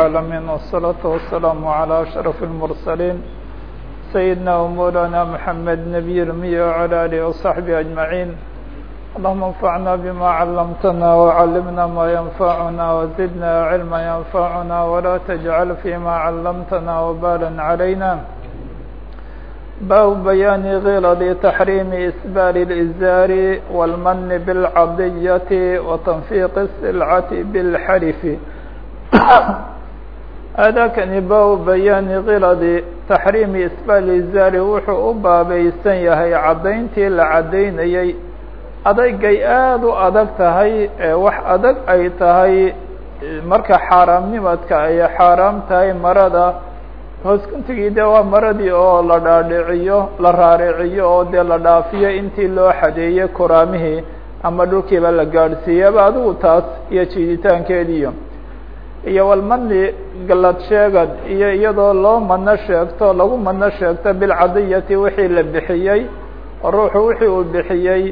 العالمين والصلاة والسلام على أشرف المرسلين سيدنا ومولانا محمد نبي الأمي وعلى آله وصحبه أجمعين اللهم انفعنا بما علمتنا وعلمنا ما ينفعنا وزدنا علما ينفعنا ولا تجعل فيما علمتنا وبالا علينا باب بيان غلظ تحريم إسبال الإزار والمن بالعضية وتنفيق السلعة بالحلف aadaakani baabu bayaani kiladi taxriimi isbaali zaari wuxuu u baabaysan yahay caddayntii la caddaynayey adaygay aada u adag tahay wax adag ay tahay marka xaaraamnimadka ay xaaraam tahay marada hoos kuntigii dee waa maradii oo la dhaadhiciyo la raariciyo oo dee la dhaafiyo intii loo xadeeyey kuraamihii ama dhulkiiba la gaadhsiiyaba adigu taas iyo jiiditaankeediiyo iyo walmani galad sheegad iyo iyadoo loo mano sheegto lagu mano sheegto bilcadiyati wixii la bixiyey ruuxu wixii uu bixiyey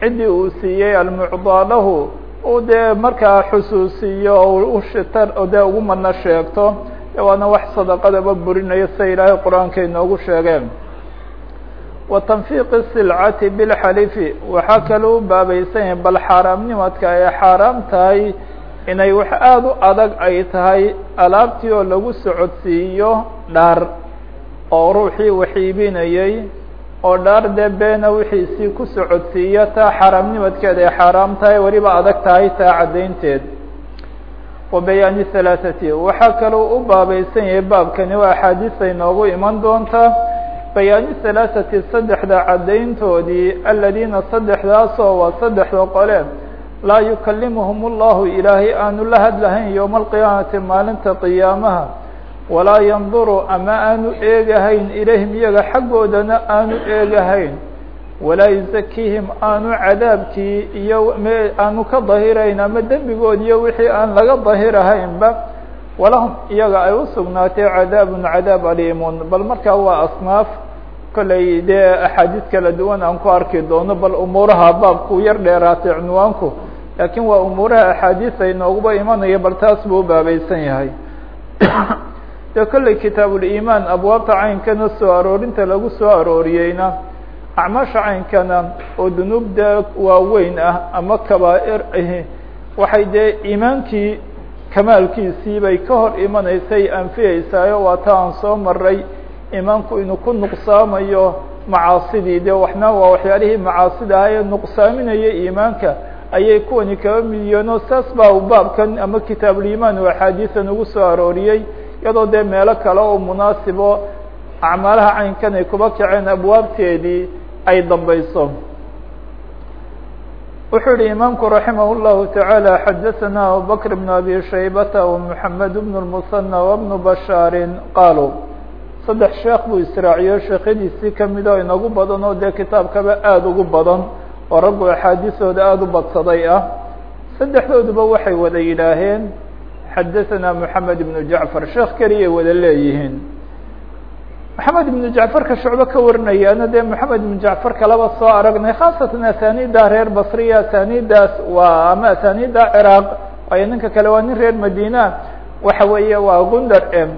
ciddii uu siiyey almucdaa lahu uu dee markaa xusuusiyo o dee ugu mano sheegto waana wax sadaqadaba burinayo sida ilaahay qur'aanka inoogu sheegeen. Wa tanfiiqi silcati bilxalifi waxaa kaloo u baabaysan yahay bal xaaraamnimadka ay xaaraam tahay inay wax aada u adag ay tahay alaabtii oo lagu socodsiiyo dhaar oo ruuxii wax iibinayey oo dhaar dee beena wixiisii ku socodsiiya taa xaaraamnimadkeeda ay xaaraam tahay weliba adag tahay taa caddaynteed. Wa bayaani halaathati waxaa kaloo u baabaysan yahay baabkani waa axaadiis ay noogu iman doontaa. Bayaani halaathati saddexda caddayntoodii aladiina saddexdaasoo waa saddexda qole laa yukalimuhum اllahu ilaahay aanu la hadlahayn yowma alqiyaamati maalinta qiyaamaha walaa yanduru ama aanu eegahayn ilayhim iyaga xaggoodana aanu eegahayn walaa yuzakiihim aanu cadaabkii iyo aanu ka dahirayn ama dembigood iyo wixii aan laga dahirahaynba walahum iyaga ay usugnaatay cadaabun cadaab aliimun bal markaa waa asnaaf kollay dee axaadiis kala duwan aan ku arki doono bal umuuraha baabku yar dheeraatay cunwaanku laakiin waa umuuraha axaadiis ay nooguba imanaya bal taas buu u baabaysan yahay. Dee kollay kitaabuliimaan abwaabta caynkana soo aroorinta lagu soo arooriyeyna acmaasha caynkana oo dunuubda waaweyn ah ama kabaa'ir ahi waxay dee iimaankii kamaalkiisii bay ka hor imanaysay anfiyeysaayo waa ta aan soo maray iimaanku inuu ku nuqsaamayo macaasidii. Dee waxna waa waxyaalihii macaasida aha ee nuqsaaminaya iimaanka ayay kuwani kaba midyeenoo saas baa u baabkan ama kitaabuliimaan uu axaadiisan ugu soo arooriyey iyadoo dee meelo kale oo munaasibo acmaalaha caynkan ay kuba kaceen abwaabteedii ay dambayso wuxuu yihi imaamku raximah الlahu taعaalى xadaثana abubakr bn abi shaybata ومحamed bn الmusanى وbnu bashaari qaaluu saddex sheekh buu israaciyo sheekhadiisii kamida inagu badan oo dee kitaabkaba aada ugu badan oo raggu axaadiisooda aada u badsaday ah saddexdooduba waxay wada yidhaaheen xadaثana moxamed ibnu jacfar sheekh keliyay wada leeyihiin. Maxamed ibnu jacfarka shucbe ka warinayaana dee moxamed ibnu jacfar kalaba soo aragnay khaasatan asaniida reer basriya asaniidaas waa ama asaniida ciraaq waayo ninka kale waa nin reer madina waxa weeye waa gundar m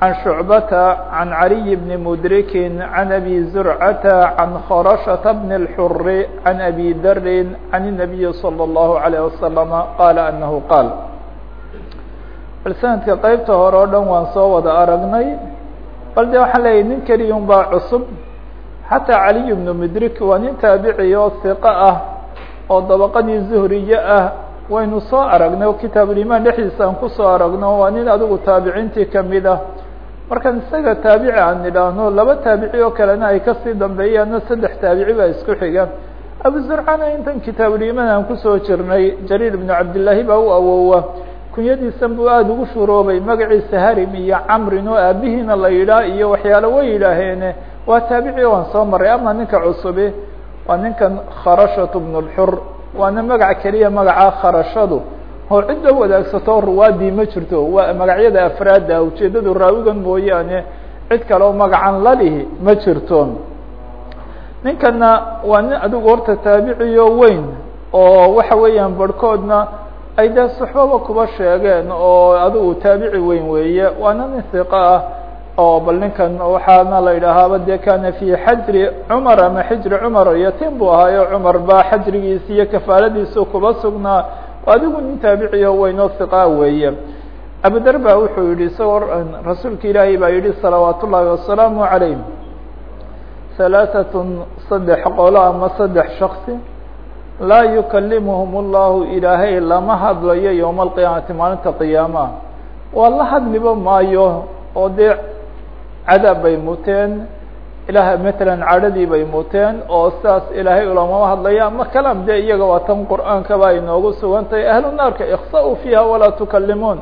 can shucbata can caliy bni mudrikin can abi zurcata can kharashata bni اlxuri can abi darin can الnabiyi salى اllahu عalيه wasalama qaala anahu qaal bal sanadka qeybta hore oo dhan waan soo wada aragnay bal de waxaan leeyahy nin keliya un baa cusub xataa caliy bnu mudrik waa nin taabici oo hiqo ah oo dabaqadii zuhriye ah waynu soo aragnay oo kitaabulimaan dhexdiisa aan kusoo aragno waa nin adigu taabiciintii kamid ah markaan isaga taabici aan nidhaahno laba taabici oo kalena ay ka sii dambeeyaanna saddex taabici baa isku xiga abu zurcana intan kitaabulimaan aan ku soo jirnay jariir ibnu cabdillaahi baa u awowa kunyadiisan buu aada ugu shuroobay magaciisa harim iyo camrin oo aabihiina la yidhaah iyo waxyaalo way yidhaaheene. Waa taabici waan soo maray ama ninka cusubi waa ninkan kharashatu bnu lxur waana magac keliya magaca kharashadu oo cid la wadaagsato ruwaadii ma jirto. Waa magacyada afraada ujeedadu raawigan mooyaane cid kale oo magacan lalihi ma jirto ninkana waa nin adigu horta taabiciyo weyn oo waxa weeyaan barhkoodna ay dee suxbaba kuba sheegeen oo adigu taabici weyn weeye. Waana nin hiqa ah oo bal ninkan waxaana la yidhaahaaba dee kana fi xajri cumar ama xijri cumar yatim buu ahaayo cumar baa xajrigiisi iyo kafaaladiisu kuba sugnaa adigu nin taabiciyo weynoo hiqa weeye. Abudar ba wuxuu yihi isagoo rasuulka ilaahay baa yihi salawaat ullaahi wasalaamu calayh halaaثatun saddex qolo ama saddex shaksi laa yukalimuhum اllahu ilaahay lama hadlayo yowma alqiyaamati maalinta qiyaamaha waa la hadliba maayo oo dee cadaab bay muteen ilaah matalan cadhadii bay muteen oo sidaas ilaahay ulamama hadlaya ama kalaam dee iyaga waa tan qur'aankaba ay noogu sugantahay ahlu naarka ikhsa-u fiiha walaa tukalimuun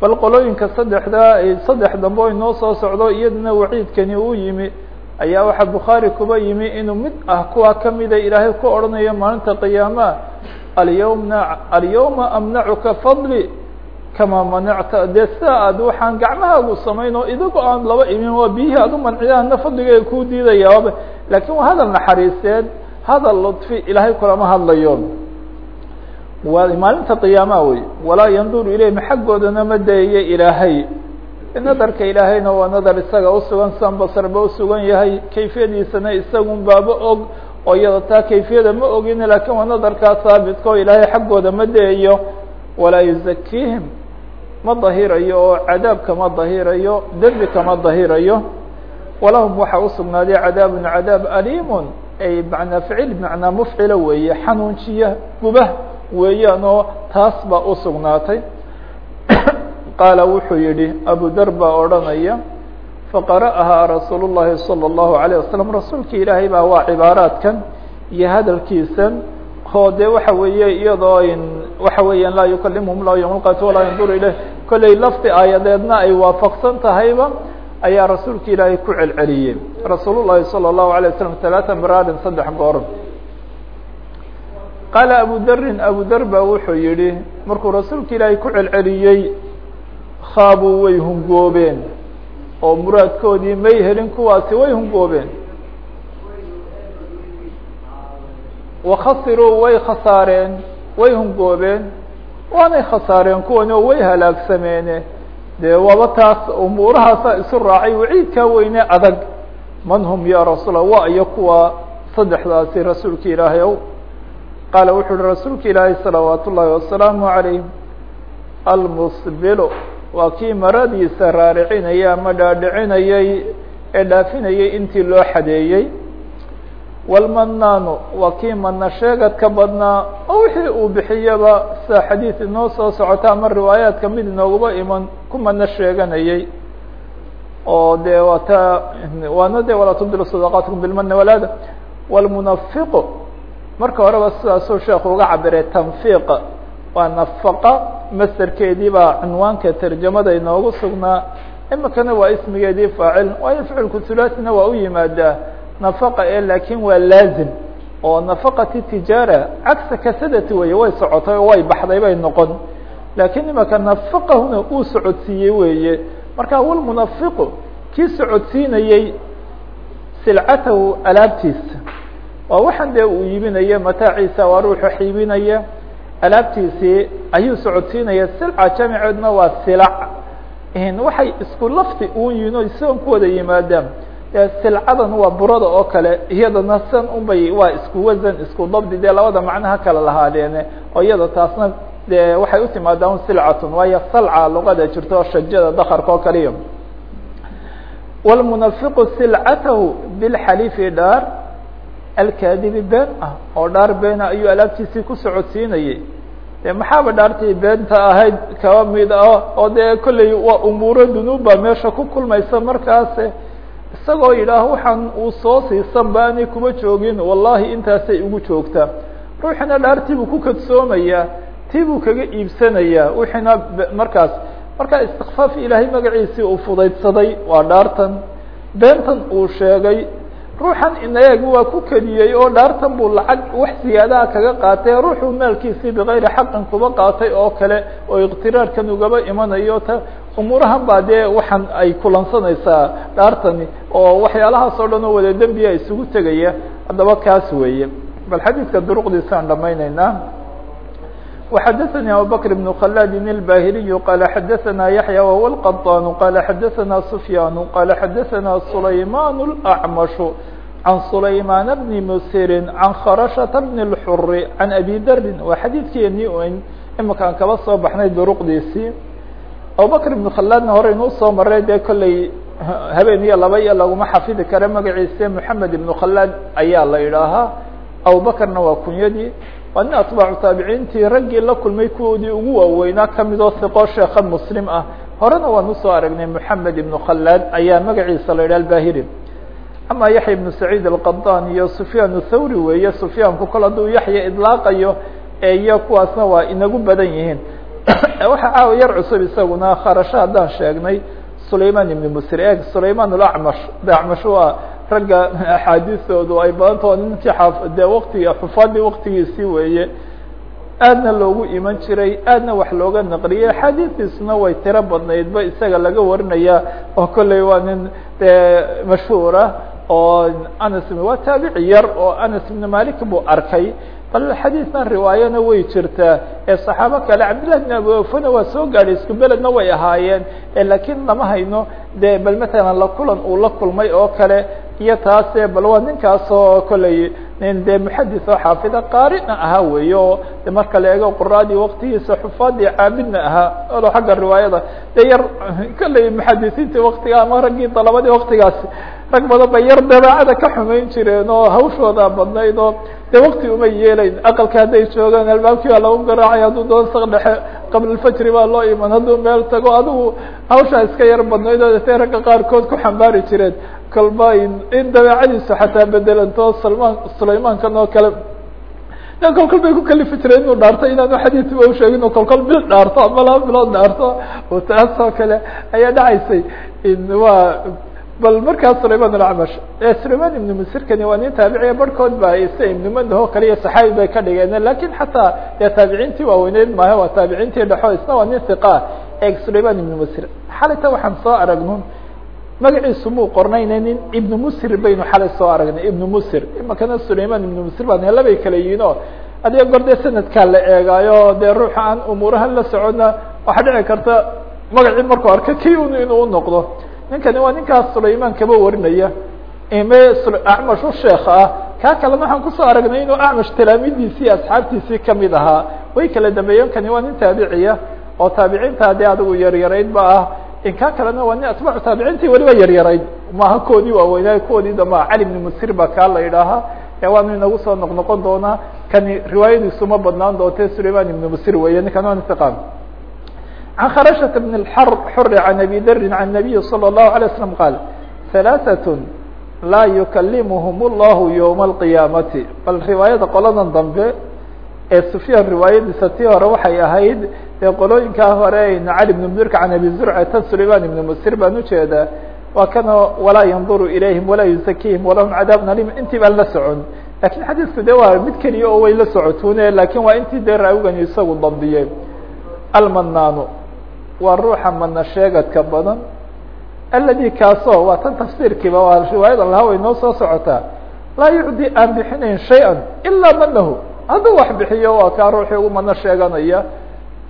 bal qolooyinka saddexdaa saddex dambe o inoo soo socdo iyadana waciidkani uu yimi. Ayaa waxaa bukhaari kuba yimi inuu mid ah kuwa kamida ilaahay ku odhanayo maalinta qiyaamaha. Alyawmna alyawma amnacuka fadli kama manacta dee sida aad waxaan gacmahaagu samayn oo idigo aan laba imin waa biyihii aad u mancidaana fadliga kuu diidayaaba laakiin waa hadal naxariiseed hadal ludfi ilaahay kulama hadlayo. Waa maalinta qiyaamaha wey walaa yanduru ilayhim xaggoodana ma dayayo ilaahay. Nadarka ilaahayna waa nadar isaga usugan san basarba usugan yahay kayfiyadiisana isagun og oo iyada taa kayfiyada ma ogin laakiin waa nadarkaa haabitka oo ilaahay xaggooda ma dayayo walaa yuzakiihim ma dahirayo oo cadaabka ma dahirayo dembi kama dahirayo walahum waxaa usugnaaday cadaabun cadaab aliimun ay manaa ficil macnaa mufcila weeye xanuunjiya gubah weeyaan oo taas baa usugnaatay qaala wuxuu yihi abu dar baa odhanaya faqara'ahaa rasuul الlahi salى الlahu عalيه wasalam rasuulka ilaahay baa waa cibaaraadkan iyo hadalkiisan oo dee waxa weeye iyadoo waxa weeyaan laa yukalimhum lah yوم اlqiyamati walaa yandur ilayh kolley lafti aayadeedna ay waafaqsan tahayba ayaa rasuulka ilaahay ku celceliyey rasuul الlahi salى الlahu عalيه wasalam ثaلaaثa miraarin saddex goor qaala abu darin abu dar ba wuxuu yihi markuu rasuulka ilaahay ku celceliyey khaabuu way hungoobeen oo muraadkoodii may helin kuwaasi way hungoobeen Wakhasiruu way khasaareen way hungoobeen waanay khasaareen kuwani oo way halaagsameene dee waaba taas umuurahaasa isu raacay waciidkaa weyne adag man hum ya rasuula wa iyo kuwa saddexdaasi rasuulka ilaahay ow qaala wuxuu uhi rasuulka ilaahay salawaat ullaahi wasalaamu calayh almusbilu waa kii maradiisa raaricinaya ama dhaadhicinayay ee dhaafinayay intii loo xadeeyey walmanaanu waa kii mana sheegadka badnaa oo wixii uu bixiyaba sida xadiid inoo soo socota ama riwaayaadka mid inooguba iman ku mana sheeganayay oo dee waa ta waana de walaa tubdilu sadaqaatkum bilmani walaada walmunafiqu marka horeba sidaasuu sheekhu uga cabiray tanfiiq waa nafaqa masderkeedii baa cunwaanka tarjamada inoogu sugnaa imikana waa ismigeedii faacil waayo ficilku hulaaثina waa u yimaadaa nafaqa ee laakin waa laazim. Oo nafaqati tijaara cagsa kasadati weye way socotay oo way baxday bay noqon. Laakiin imika nafaqahuna uu socodsiiyey weeye. Marka walmunafiqu kii socodsiinayey silcatahu alaabtiisa. Waa waxaan dee uu iibinaya mataaciisa waa ruuxu xiibinaya alaabtiisii ayuu socodsiinaya. Silca jamiceedna waa silac. Waxay isku lafti uun yihiin o isagoon ku wada yimaadaan silcadan waa burada oo kale iyadana san unbay waa isku wasan isku dabdi dee labada macnaha kala lahaadeene oo iyada taasna dee waxay u timaadaa un silcatun waayo salca luqada jirto shajada dakarka oo kaliya wlmunafiqu silcatahu bilxalifi dhaar alkaadibi been ah oo dhaar beena ayuu alaabtiisii ku socodsiinayay. De maxaaba dhaartii beenta ahayd kaba mid ah oo dee kolley waa umuuro dunuubba meesha ku kulmaysa markaas isagoo yidhaah waxaan uu soo siisan ba anay kuma joogin. Wallahi intaasay ugu joogtaa ruuxina dhaartiibuu ku kadsoomayaa tiibuu kaga iibsanayaa wixiina markaas markaa istikfaaf ilaahay magaciisii uu fudaydsaday waa dhaartan. Beentan uu sheegay ruuxan inaeg waa ku kediyey oo dhaartan buu lacag wax siyaadaha kaga qaatay. Ruuxuu maalkiisii bikayri xaqin kuba qaatay oo kale oo iktiraarkan ugaba imanayo ta umuurahan baa dee waxaan ay kulansanaysaa dhaartani oo waxyaalahaas oo dhan oo wada dembiya isugu tegaya haddaba kaas weeye bal xadiidka duruqdiisaan dhamayneynaa وxadثnي abubكر بن khلاد الbاhiliي qال xadثna yaحyى وهو الqطاn qال xadثna سفyاn qال xadثna سlayman الأعmش عن سlayman بن msir عan khرشhaة بن الحr عan أbي dri waa xadiidkeeni imika aan kaba soo baxnay duruqdiisii abubakr ibnu khalaadna hore inuu soo maray dee kolley habeen iyo laba iyo laguma xafidi kare magaciise moxamed ibnu khalaad ayaa la idhaahaa abubakrna waa kunyadii adna atbaacu taabiciintii raggii la kulmay kuwoodii ugu waaweynaa kamidoo hiqo sheekha muslim ah. Horena waan u soo aragnay moxamed ibnu khalaad ayaa magaciisa la idhaha albahiri ama yaxya ibnu saciid alqadaan iyo sufyaan thawri weeye sufyaanku kol hadduu yaxya idlaaqayo eeyo kuwaasna waa inagu badan yihiin. waxaa caawa yar cusub isaguna kharasho haddaan sheegnay sulayman ibn musir. Eg sulayman alacmash acmash waa ragga axaadiistoodu ay badantao ninkii de waktiga xufaadii waktigiisii weeye. Aadna loogu iman jiray aadna wax looga naqliyay axaadiistiisuna way tiro badnaydba isaga laga warinaya oo kolley waa nin de mashhuura oo anas waa taabici yar oo anas ibn malik buu arkay bal xadiisna riwaayana way jirtaa. Ee صaxaabo kale cabdillah bn abi ofana waa soo gaadhay isku beledna way ahaayeen. Lakiin lama hayno. De bal matalan la kulan uu la kulmay oo kale iyo taase bal waa ninkaasoo nin de muxadis oo xaafida qaarina ahaa weeye oo de marka la eego quraadii waktigiisa xufaadii caabidna ahaa olo xagga riwaayada. De yar kolley muxadisiintii waktiga ama raggii dalabadii waktigaasi rag badan bay yar dabeecada ka xumayn jireen oo hawshooda badnayd oo de wakti uma yeelayn. Aqalka hadday joogaan albaabkii baa lagu garaacay hadduu doon sak dhexe qabla alfajri baa loo iman. Hadduu meel tago adigu hawshaa iska yar badnayd oo dee ragga qaarkood ku xambaari jireen. Kolba in dabeecadiisu xataa bedelanto salman sulaymankan oo kale. De kol kol bay ku kalifi jireen inuu dhaarto inaanu xadiiba usheegin o kol kol bil dhaarto ama laba bilood dhaarto. Taas oo kale ayaa dhacaysay waa bal markaas sulayman alacmash sulayman ibnu musirkani waa nin taabiciya barhkood ba sia ibnu mandaho kaliya saxaabi bay ka dhigeen laakiin xataa dee taabiciintii waaweyneyd maaha waa taabiciintii dhexo isna waa nin hiqa eeg sulayman ibnu musir xalita waxaan soo aragno magaciisu muu qornayna nin ibnu musir baynu xalay soo aragnay ibnu musir imakana sulayman ibnu musir baan helabay kala yihiin o adiga gor dee sanadkaa la eegaayo dee ruuxa aan umuurahan la socona waxaa dhici karta magacii markuu arka ki inuu unoqdo ninkani waa ninkaas sulayman kaba warinaya. Ime acmash u sheekh ah. Kaa kalena waxaan ku soo aragnay inuu acmash talaamidiisii asxaabtiisii ka mid ahaa. Way kala dambeeyeen kani waa nin taabiciya oo taabiciinta dee adigu yaryarayd ba ah. Kaa kalena waa nin atbaacu taabiciintii weliba yaryarayd. Maaha koodii waaweynaa koodii damba cali bni musir ba kaa la idhaahaa ee waanu inagu soo noqnoqon doonaa. Kani riwaayadiisu badnaan doonte sulayman ibni musir weeye. Ninkan waa niqan عن khرشة بن الحر حر عن أبي dr عن النبي صلى الله عليه وسلم قال ثلاثة لا يكلمهم الله يوم القيامة bal riواayada qoladan dambe ee سفyاn riwaayadiisa tii hore waxay ahayd ee qolooyinkaa hore cali بن mdirka عن أبي زرع tan سليمان بن msir baan ujeedaa waa kanoo walaa ينظر إليهم walaa يزkيهم وlahم cdاaب alim intii baan la socon lakin xadiisku de waa mid keliya oo way la socotune lakin waa intii dee raawigani isagu dabdiyey almanaan waa ruuxa mana sheegadka badan aladi kaasoo waa tan tafsiirkiiba waa riwaayada laha way noo soo socotaa laa yucdi aan bixinayn shayئa ilaa manahu hadduu wax bixiyo waa kaa ruuxii ugu mano sheeganaya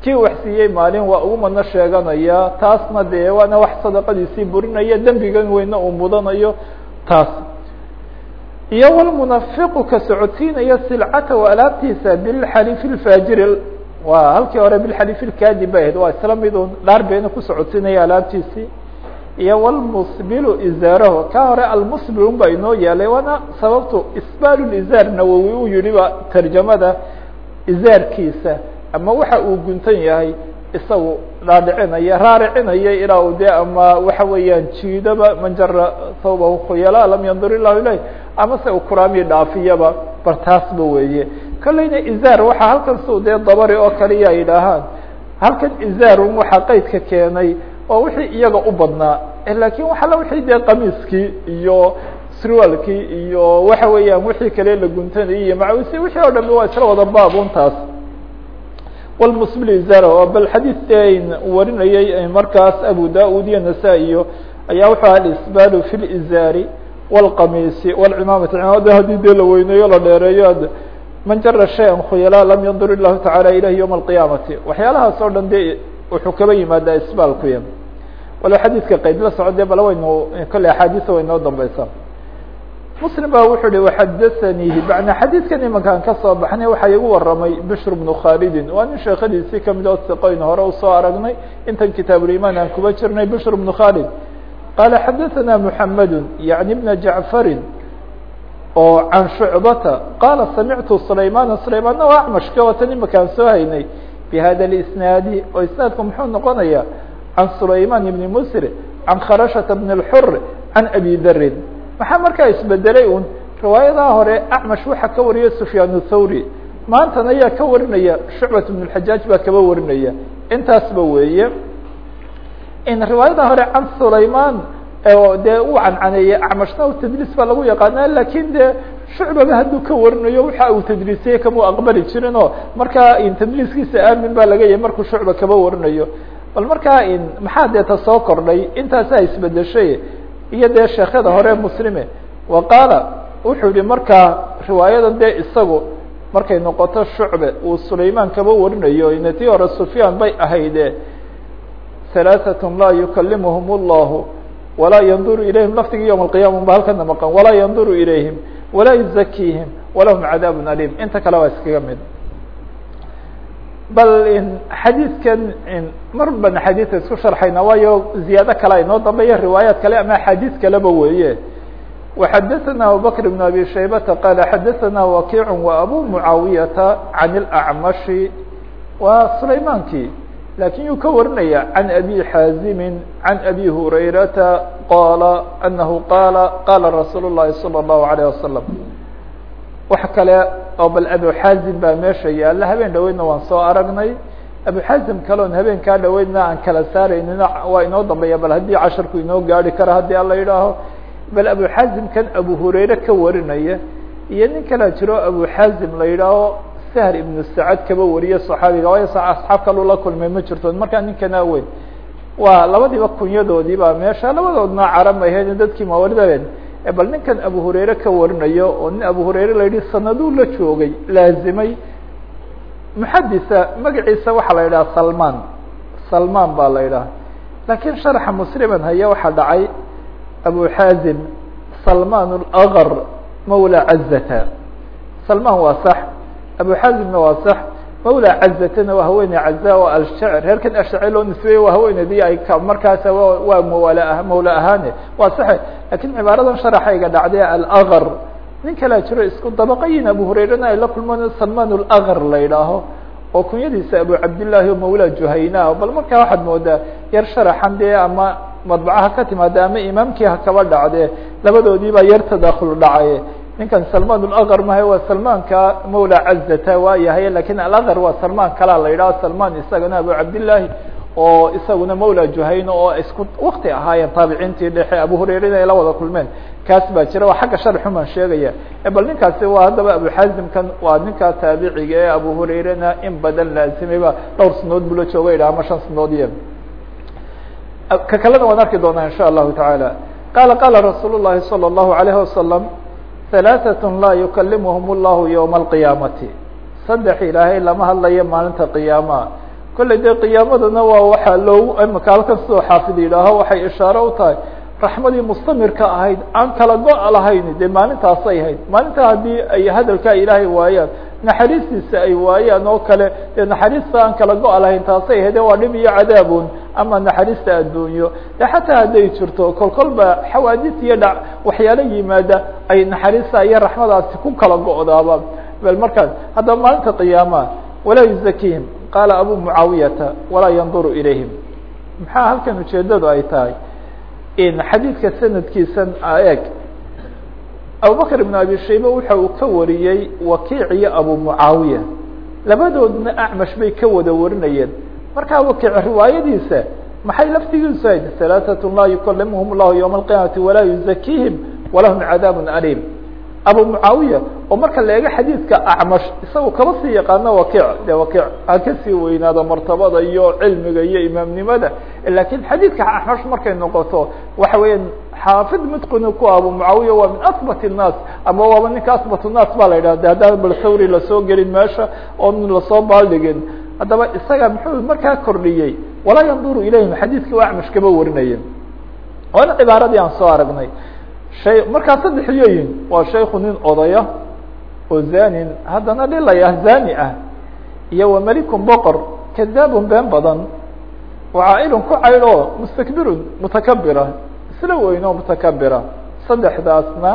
kii wax siiyey maalin waa ugu mano sheeganaya taasna dee waana wax sadaqadiisii burinaya dembigan weyne uu mudanayo taas. Iyo wlmunafiqu ka socodsiinaya silcatahu alaabtiisa bilxalifi اfaajiri waa halkii hore bilxalif ilkaadib bay ahayd. Waa isla midun dhaar beena ku socodsiinaya alaabtiisii iyo wlmusbilu izaarahu. Ka hore almusbilun ba inoo yaalay waana sababtu isbaal izaar nawowi uu yihi ba tarjamada izaarkiisa. Ama waxa uu guntan yahay isagu dhaadhicinaya raaricinaya ilaa u de ama waxa weeyaan jiidaba man jara thawbahu khuyala lam yandur ilahu ilayh. Ama se u kuraami dhaafiyaba bar taasba weeye kolleyna izaar waxaa halkan su dee dabari oo kaliya yidhaahaan halkan izaarun waxaa qeydka keenay oo wixii iyaga u badnaa. Lakin waxala wixii dee qamiiskii iyo sirwaalkii iyo waxa weeyaan wixii kale la guntanayay iyo macawisi wixii o dhami waa isla wada baabuntaas wlmusbil izaar bal xadiid deyn warinayay markaas abu da'ud iyo nasa iyo ayaa wuxuu aha alisbaalu fi lizaari wاlqamiisi wاlcimaamati cimaamada haddii dee la weyneeyo la dheereeyo man jara shaya khuyala lam yandur ilahu tacala ilayh ywma alqiyaamati waxyaalahaas oo dhan dee wuxuu kaba yimaadaa isbaalkuya walo xadiidka qeyb la socodee bal waynu kolley axaadiisa way noo muslim ba wuxuu hi waxadaanihi bana xadiidkan imankaan ka soo baxnay waxaa igu waramay bishr bnu khaalidin waa nin sheekadiisii ka mid oo siqoyn hore u soo aragnay. Intan kitaabulimaan aan kuba jirnay bishr bnu khaalid qaala xadaثana muxamedu yaعni bna jacfarin oo can shucbata qaala samictu sulaymana sulaymaanna waa acmashka oo tan imankaan soo haynay bi hada اisnaadi oo isnaadku muxuu noqonaya can sulayman ibni musr can kharashata bn اxur can abi darin maxaa markaa isbedelay un riwaayadaha hore acmash waxaa ka wariya sufyaan thawri maantana ayaa ka warinaya shucbat bn اxajaaj baa kaba warinaya intaasba weeye in riwaayada hore can sulayman dee uu cancaneeyey acmashna tadliis baa lagu yaqaana laakiin dee shucbaba hadduu ka warinayo waxa uu tadliisiyey kamau aqbali jirin oo markaa tadliiskiisa aamin baa laga yahay markuu shucba kaba warinayo. Bal markaa maxaa dee soo kordhay intaasaa isbedeshay iyo dee sheekyada hore muslime wa qaala wuxuu yihi markaa riwaayadan dee isagu markay noqoto shucbe uu sulayman kaba warinayo inatii hore sufyaan bay ahayde halaaثat laa yukalimuhum اllahu walaa yanduru ilayhim lafdigii yowm alqiyama ba halkana maqan walaa yanduru ilayhim walaa yuzakiihim walahum cadaab alim inta kale waa iskaga mid bal xadiidkan mar bana xadiidka isku sharxayna waayo ziyaado kale aynoo dambeeya riwaayaat kale ama axaadiis kaleba weeye وxadaثna abubakr بn abi shaybata qala xadaثna wakiic wa abu mucaawiyata can اlأcmashi waa sulaymankii lakin yuu ka warinaya can abi xaazimi can abi hurayrata qala anahu qala qala rasuul الlahi salى الlahu عalيه wasalam wax kale oo bal abu xaazim baa meesha yaalla habeen dhaweydna waan soo aragnay abu xaazim kaleon habeenkaa dhaweydna aan kala saaraynina waa inoo dambeeya bal haddii casharku inoo gaari kara haddii ala yidhaaho bal abu xaazim kan abu hurayre ka warinaya iyo nin kalaa jiro abu xaazim la yidhaaho sahr ibnu sacad kaba wariye صaxaabiga waayo asxaab kalu la kulmay ma jirto markaa ninkana weyn waa labadiiba kunyadoodii baa meesha labadoodna carab ay ahayd dadkii mawalidaben bal ninkan abu hurayre ka warinayo oo nin abu hurayre la yihi sanaduu la joogay laazimay muxadisa magaciisa waxaa la yidhaha salman salman baa la yidhaha lakin sharxa musliman haya waxaa dhacay abu xaazim salman اlأgr mawla cazata salman waa sax abu xazimna waa sax mawla cazatana waa haweeney caza oo alshacr reerkan ashacri loo nisbeeye waa haweeneydii ay markaasa waa mwal mawla ahaane waa saxe laakiin cibaaradan sharaxayga dhacday alaqar nin kalaa jiro isku dabaqayin abu hurairana ay la kulmaan salman alaqar la idhaaho oo kunyadiisa abu cabdillaahi oo mawla juhayna bal markaa waxaad moodaa yar sharaxan dee ama madbacaha ka timaada ama imaamkii ha dhacdee labadoodii baa yar dhacaye ninkan salman اlأgr maha waa salmanka mawla cazata waa yahay lakin alأgr waa salman kalaa la yidhaho salman isagana abu cabdillaahi oo isaguna mawla juhayna oo isku wakti ahaayeen taabiciintii dhexe abu hurayrena ay la wada kulmeen kaas baa jira waa xagga sharxumaan sheegaya bal ninkaasi waa haddaba abu xaazimkan waa ninkaa taabiciga ee abu hurayrena in badan laazimayba dhowr sanood buu la jooga yidhah ama shan sanood iyo ka kalena waan arki doonaa in sha allahu taعala qala qala rasuul الlahi salى الlahu عalayه wasalam ثalaaثaة laa yukalimuhum اllahu ywma الqiyaamati saddex ilaahay lama hadlayo maalinta qiyaamaha kolley dee qiyaamadana waa waxaa loogu imika halkan sidoo xaafid yidhaaho waxay ishaare u tahay raxmadii mustamirka ahayd aan kala go- lahayn dee maalintaasay ahayd maalinta haddii ay hadalkaa ilaahay waayaan naxariistiisa ay waayaan oo kale dee naxariista aan kala go- lahayn taasay ahayd waa dhib iyo cadaabun ama naxariista adduunyo. De xataa hadday jirto kol kolba xawaadis iyo dha waxyaalo yimaada ay naxariista iyo raxmadaasi ku kala go-daaba. Bal markaas haddaba maalinta qiyaamaha walaa yuzakiihim qaala abu mucaawiyata walaa yanduru ilayhim. Maxaa halkan ujeedadu ay tahay? In xadiidka sanadkiisan eeg abubakr ibn abi shayba waxa uu ka wariyey wakiic iyo abu mucaawiya. Labadoodna acmash bay ka wada warinayeen. Markaa wakiic riwaayadiisa maxay laftigiisu ahayd halaaثat laa yukalimuhum اllahu ywma alqiyamati walaa yuzakiihim walahum cadaab alim abu mucaawiya oo marka la xadiidka acmash isaga kaba sii yaqaano wakiic. De wakiic ha ka sii weynaado martabada iyo cilmiga iyo imaamnimada. Lakin xadiidka acmash markay noqoto waxa weeyaan xaafid mutqinu ku abu mucaawiya waa min asbat الnaas ama waaba ninka asbat الnaas ba la yidhah de haddaan bal sawri lasoo gelin meesha oon lasoo baaldhigin haddaba isaga muxuu markaa kordhiyey walaa yanduru ilayhim xadiidkii waa acmash kaba warinaya waana cibaaradii aan soo aragnay shay markaa saddex yoyin waa shayku nin odaya oo zanin haddana dhilaya zani ah iyo wa malikun boqor kadaabun been badan wacaa'ilun ku cayl oo mustakbirun mutakabira isla weyn oo mutakabira saddexdaasna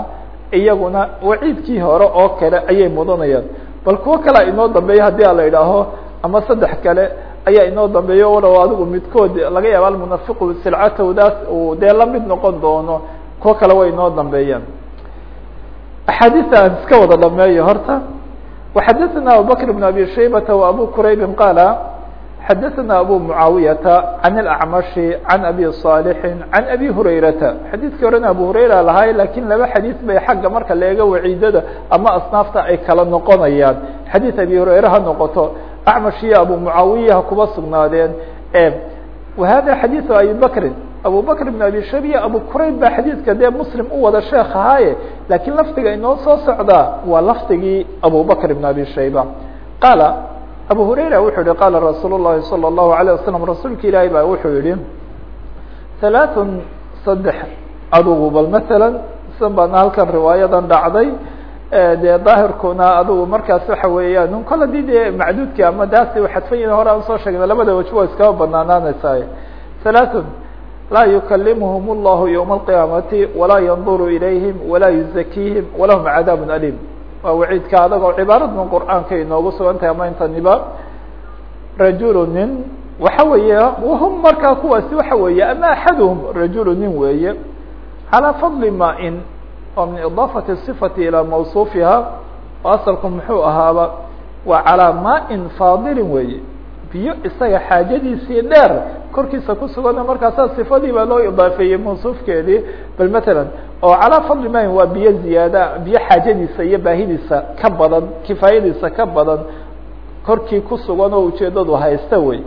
iyaguna waciidkii hore oo kale ayay mudanayaan bal kuwo kalea inoo dambeeya haddii a la idhaaho ama saddex kale ayaa inoo dambeeyo walow adigu midkood laga yaaba almunafiqu silcatowdaas uu dee la mid noqon doono kuwo kale way inoo dambeeyaan axaadiista aan iska wada dhameeyo horta وxadثna abubكر بن abي شhaybة وabو qrayb qاla xadثna abu mعaawiyata عan الأعmaشh عan abi صاaلح عan abi هurayrata xadiidkii horena abu hurayra lahaay lakin laba xadiis bay xagga marka leega waciidada ama asnaafta ay kala noqonayaan xadiiث abi hurayre ha noqoto acmash iyo abu mucaawiya ha kuba sugnaadeen wahada xadiiث abi bakri abu bakr بn abi shabiya abu qurayb baa xadiidka dee muslim u wada sheekh ahaaye lakiin lafdiga inoo soo socdaa waa lafdigii abu bakr بn abi shayba qaala abu hurayra wuxuu yihi qaala rasuul الlahi salى الlahu عalيه wasalam rasuulka ilaahi baa wuxuu yihi halaaثun saddex adugu bal maala san baana halkan riwaayadan dhacday dee daahirkuna adugu markaas waxa weeyaan un kol hadii dee macduudki ama daasi xadfan yihin hore aan soo sheegna labada waj waa iskaba banaanaanaysaa halaaثun laa yukalimhum اllahu ywma اlqiyaamati walaa yanduru ilayhim walaa yuzakiihim walahum cadaab alim waa waciidka adag oo cibaaradan qur'aanka inoogu sugan tahay ama intaniba rajulu nin waxa weeye wahum markaa kuwaasi waxa weeye ama axaduhum rajulu nin weeye. Calaa fadli maa-in oo min idaafati صifati ilaa mawsuufiha asalku muxuu ahaaba waa calaa maa-in faadilin weeye. Biyo isaga xaajadiisii dheer korkiisa kusugan markaa saa sifadii baa loo idaafeeyey mawsuufkeedii. Bal matalan oo calaa fadli main waa biyo ziyaada biyo xaajadiisa iyo baahidiisa ka badan kifaayadiisa ka badan. Korkii ku sugan oo ujeedadu haysta wey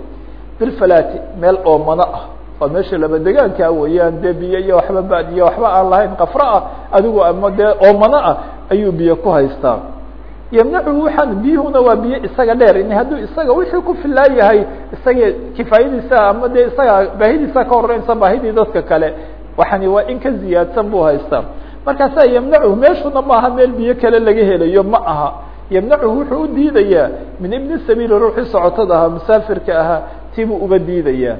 bilfalati meel oomano ah. Waa meesha laba degaankaa weeyaan dee biyo iyo waxba bad iyo waxba aan lahayn kafro ah adigu ama dee oomano ah ayuu biyo ku haystaa. Ymnachu waxaan biyuhuna waa biyo isaga dheer. In hadduu isaga wixii ku filaa yahay isaga kifaayadiisa ama dee isaga baahidiisa ka horeysa baahidii dadka kale waxani waa in ka ziyaadsan buu haystaa. Markaasaa ymnachu meeshuna maaha meel biyo kale laga helayo ma aha. Ymnachu wuxuu u diidayaa min ibni sabiil ruuxii socotada ahaa musaafirka ahaa tibuu uba diidayaa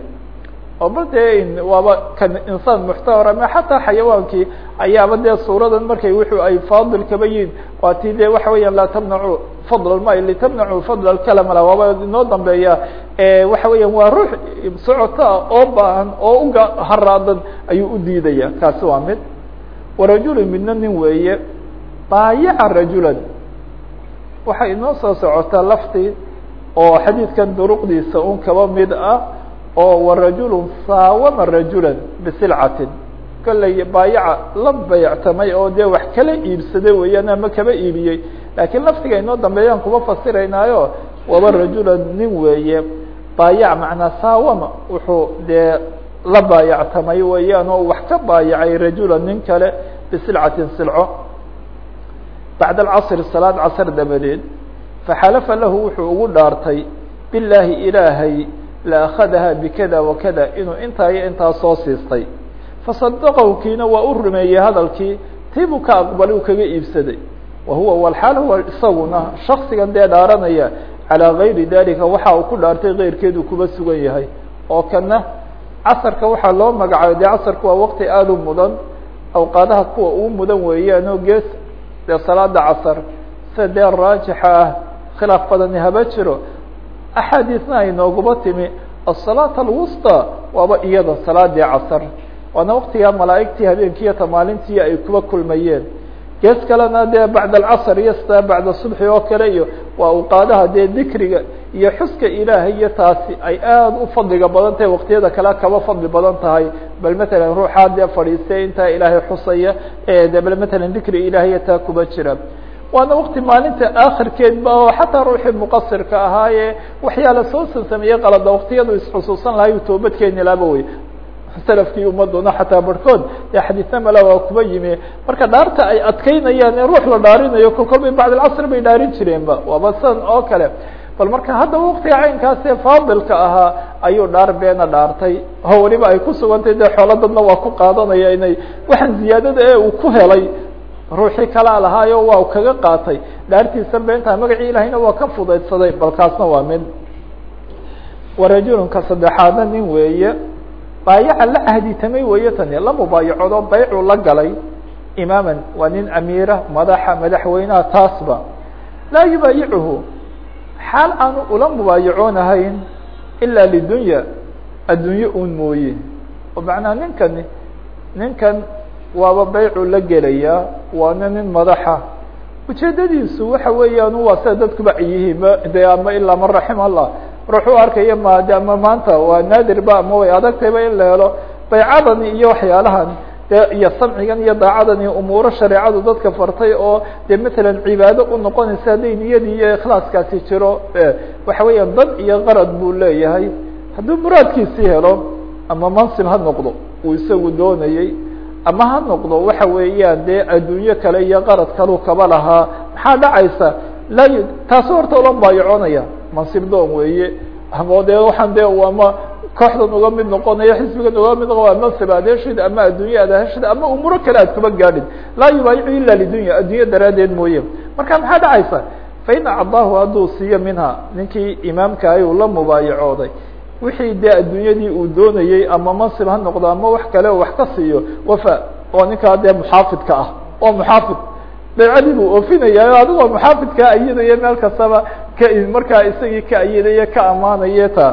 oo ba dee waaba kan insaan muxtawar ama xataa xayawaankii ayaaba dee suuradan markay wuxuu ay faadil kaba yihiin waa ti de waxa weeyaan laa tamnacu fadl ma litamnacu fadl kalama waaba inoo dambeeya. Waxa weeyaan waa ruux socotaa oo baahan oo uga haraadan ayuu u diidaya kaasi waa mid. Warajulu midna nin weeye baayaca rajulan. Waxay inoo soo socotaa lafti oo xadiidkan duruqdiisa un kaba mid ah oo warajulu saawama rajula bisilcatin. Kollay baayaca la bayactamay oo dee wax kala iibsaday weeyaan ama kaba iibiyey. Laakiin laftiga inoo dambeeyaan kuma fasiraynaayo waba rajula nin weeye. Baayac macnaa saawama wuxuu dee la baayactamay weeyaan oo wax ka baayacay rajula nin kale bisilcatin silco. Bacda alcasri salaad casr dabadeed faxalafa lahu wuxuu ugu dhaartay bilaahi ilaahay laakadaha bikada wakada inuu intaa iyo intaa soo siistay. Fasadaqahu kiina waa u rumeeyey hadalkii tiibuu ka aqbalay uu kaga iibsaday. Wa huwa walxaal huwa isaguna shaksigan dee dhaaranaya calaa gayri dalika waxa uu ku dhaartay keyrkeedu kuba sugan yahay. Oo kana casarka waxaa loo magacaabay dee casarku waa waqti aada u mudan awqaadaha kuwa uu mudan weeyaan gees dee salaada casar sida dee raajixa ah khilaaf badani haba jiro axaadiisna ay nooguma timi asalaat alwusta waaba iyada salaadii casar waana waktigaa malaa'igtii habeenkiiyata maalintii ay kuba kulmayeen gees kalena dee bacda alcasr iyo bacda subxi oo kale iyo waa awqaadaha dee dikriga iyo xuska ilaahay iyo taasi ay aada u fadliga badan tahay waqtiyada kale kaba fadli badan tahay bal matalan ruuxaa dee fadhiistay intaa ilaahay xusaya de bal matalan dikri ilaahiya taa kuba jira waana wakti maalinta akhirkeedba oo xataa ruuxii muqasirka ahaaye waxyaala soo sansameeyey qalada waktiyadu isxusuusan lahay toobadkeeni laaba wey salafkii ummaduna xataa barhkood ee xadiisna mala waa kuba yimi. Marka dhaarta ay adkeynayaan ee ruux la dhaarinayo kolkol bay bacd alcasr bay dhaarin jireenba waaba san oo kale. Bal marka haddaba waktiga caynkaasee faadilka ahaa ayuu dhaar beena dhaartay. Oo weliba ay ku sugantay dee xoolo dadna waa ku qaadanaya inay waxaan ziyaadada ee uu ku helay ruuxii kalaa lahaayo waa kaga qaatay. Dhaartiisa beentaa magacii ilahayna waa ka fudaydsaday balkaasna waa mid warajulunka saddexaadna nin weeye. Baayaca la ahditamay weeye tani la mubaayacodo baycu la galay. Imaaman waa nin amiira madaxa madaxweynaha taasba. Laa yubaayicuhu xaal aanu ula mubaayacoonahayn ilaa lidunya addunye un mooye. Oo macnaa ninkani ninkan waaba baycu la gelayaa waana nin madaxa. Ujeedadiisu waxa weeyaan waa sida dadkuba yihiinba de ama ilaa man raxima allah. Ruuxu arkaya ma de ama maanta waa naadirba ama way adagtayba in la helo. Baycadani iyo waxyaalahan iyo samcigan iyo daacadani umuuro shareecadu dadka fartay oo de matalan cibaado u noqonaysa hadday niyadii iyo ikhlaaskaasi jiro waxa weeyaan dan iyo qarad buu leeyahay. Hadduu muraadkiisii helo ama mansib ha noqdo uu isagu doonayey ama ha noqdo waxa weeyaan dee adduunyo kale iyo qarad kaleu kaba lahaa maxaa dhacaysa? La taasu horta ula baayacoonaya mansib doon weeye. Ama de waxaan de ama kooxdan uga mid noqonayo xisbigan uga mid noqo mansib aad heshid ama addunya aad heshid ama umuuro kale aad kuba gaadhid laa yubaayicu ila lidunya addunya daraaddeed mooye. Marka maxaa dhacaysa? Fain acdaahu hadduu siiyo minha ninkii imaamka ay la mubaayacooday wixii dee adduunyadii uu doonayey ama mansib ha noqdo ama wax kale wax ka siiyo wafa oo ninkaa dee muxaafidka ah oo muxaafid. Baycadii buu oofinaya adigoo muxaafidkaa ayidaya meel kastaba ka markaa isagii ka ayidaya ka amaanaya ta.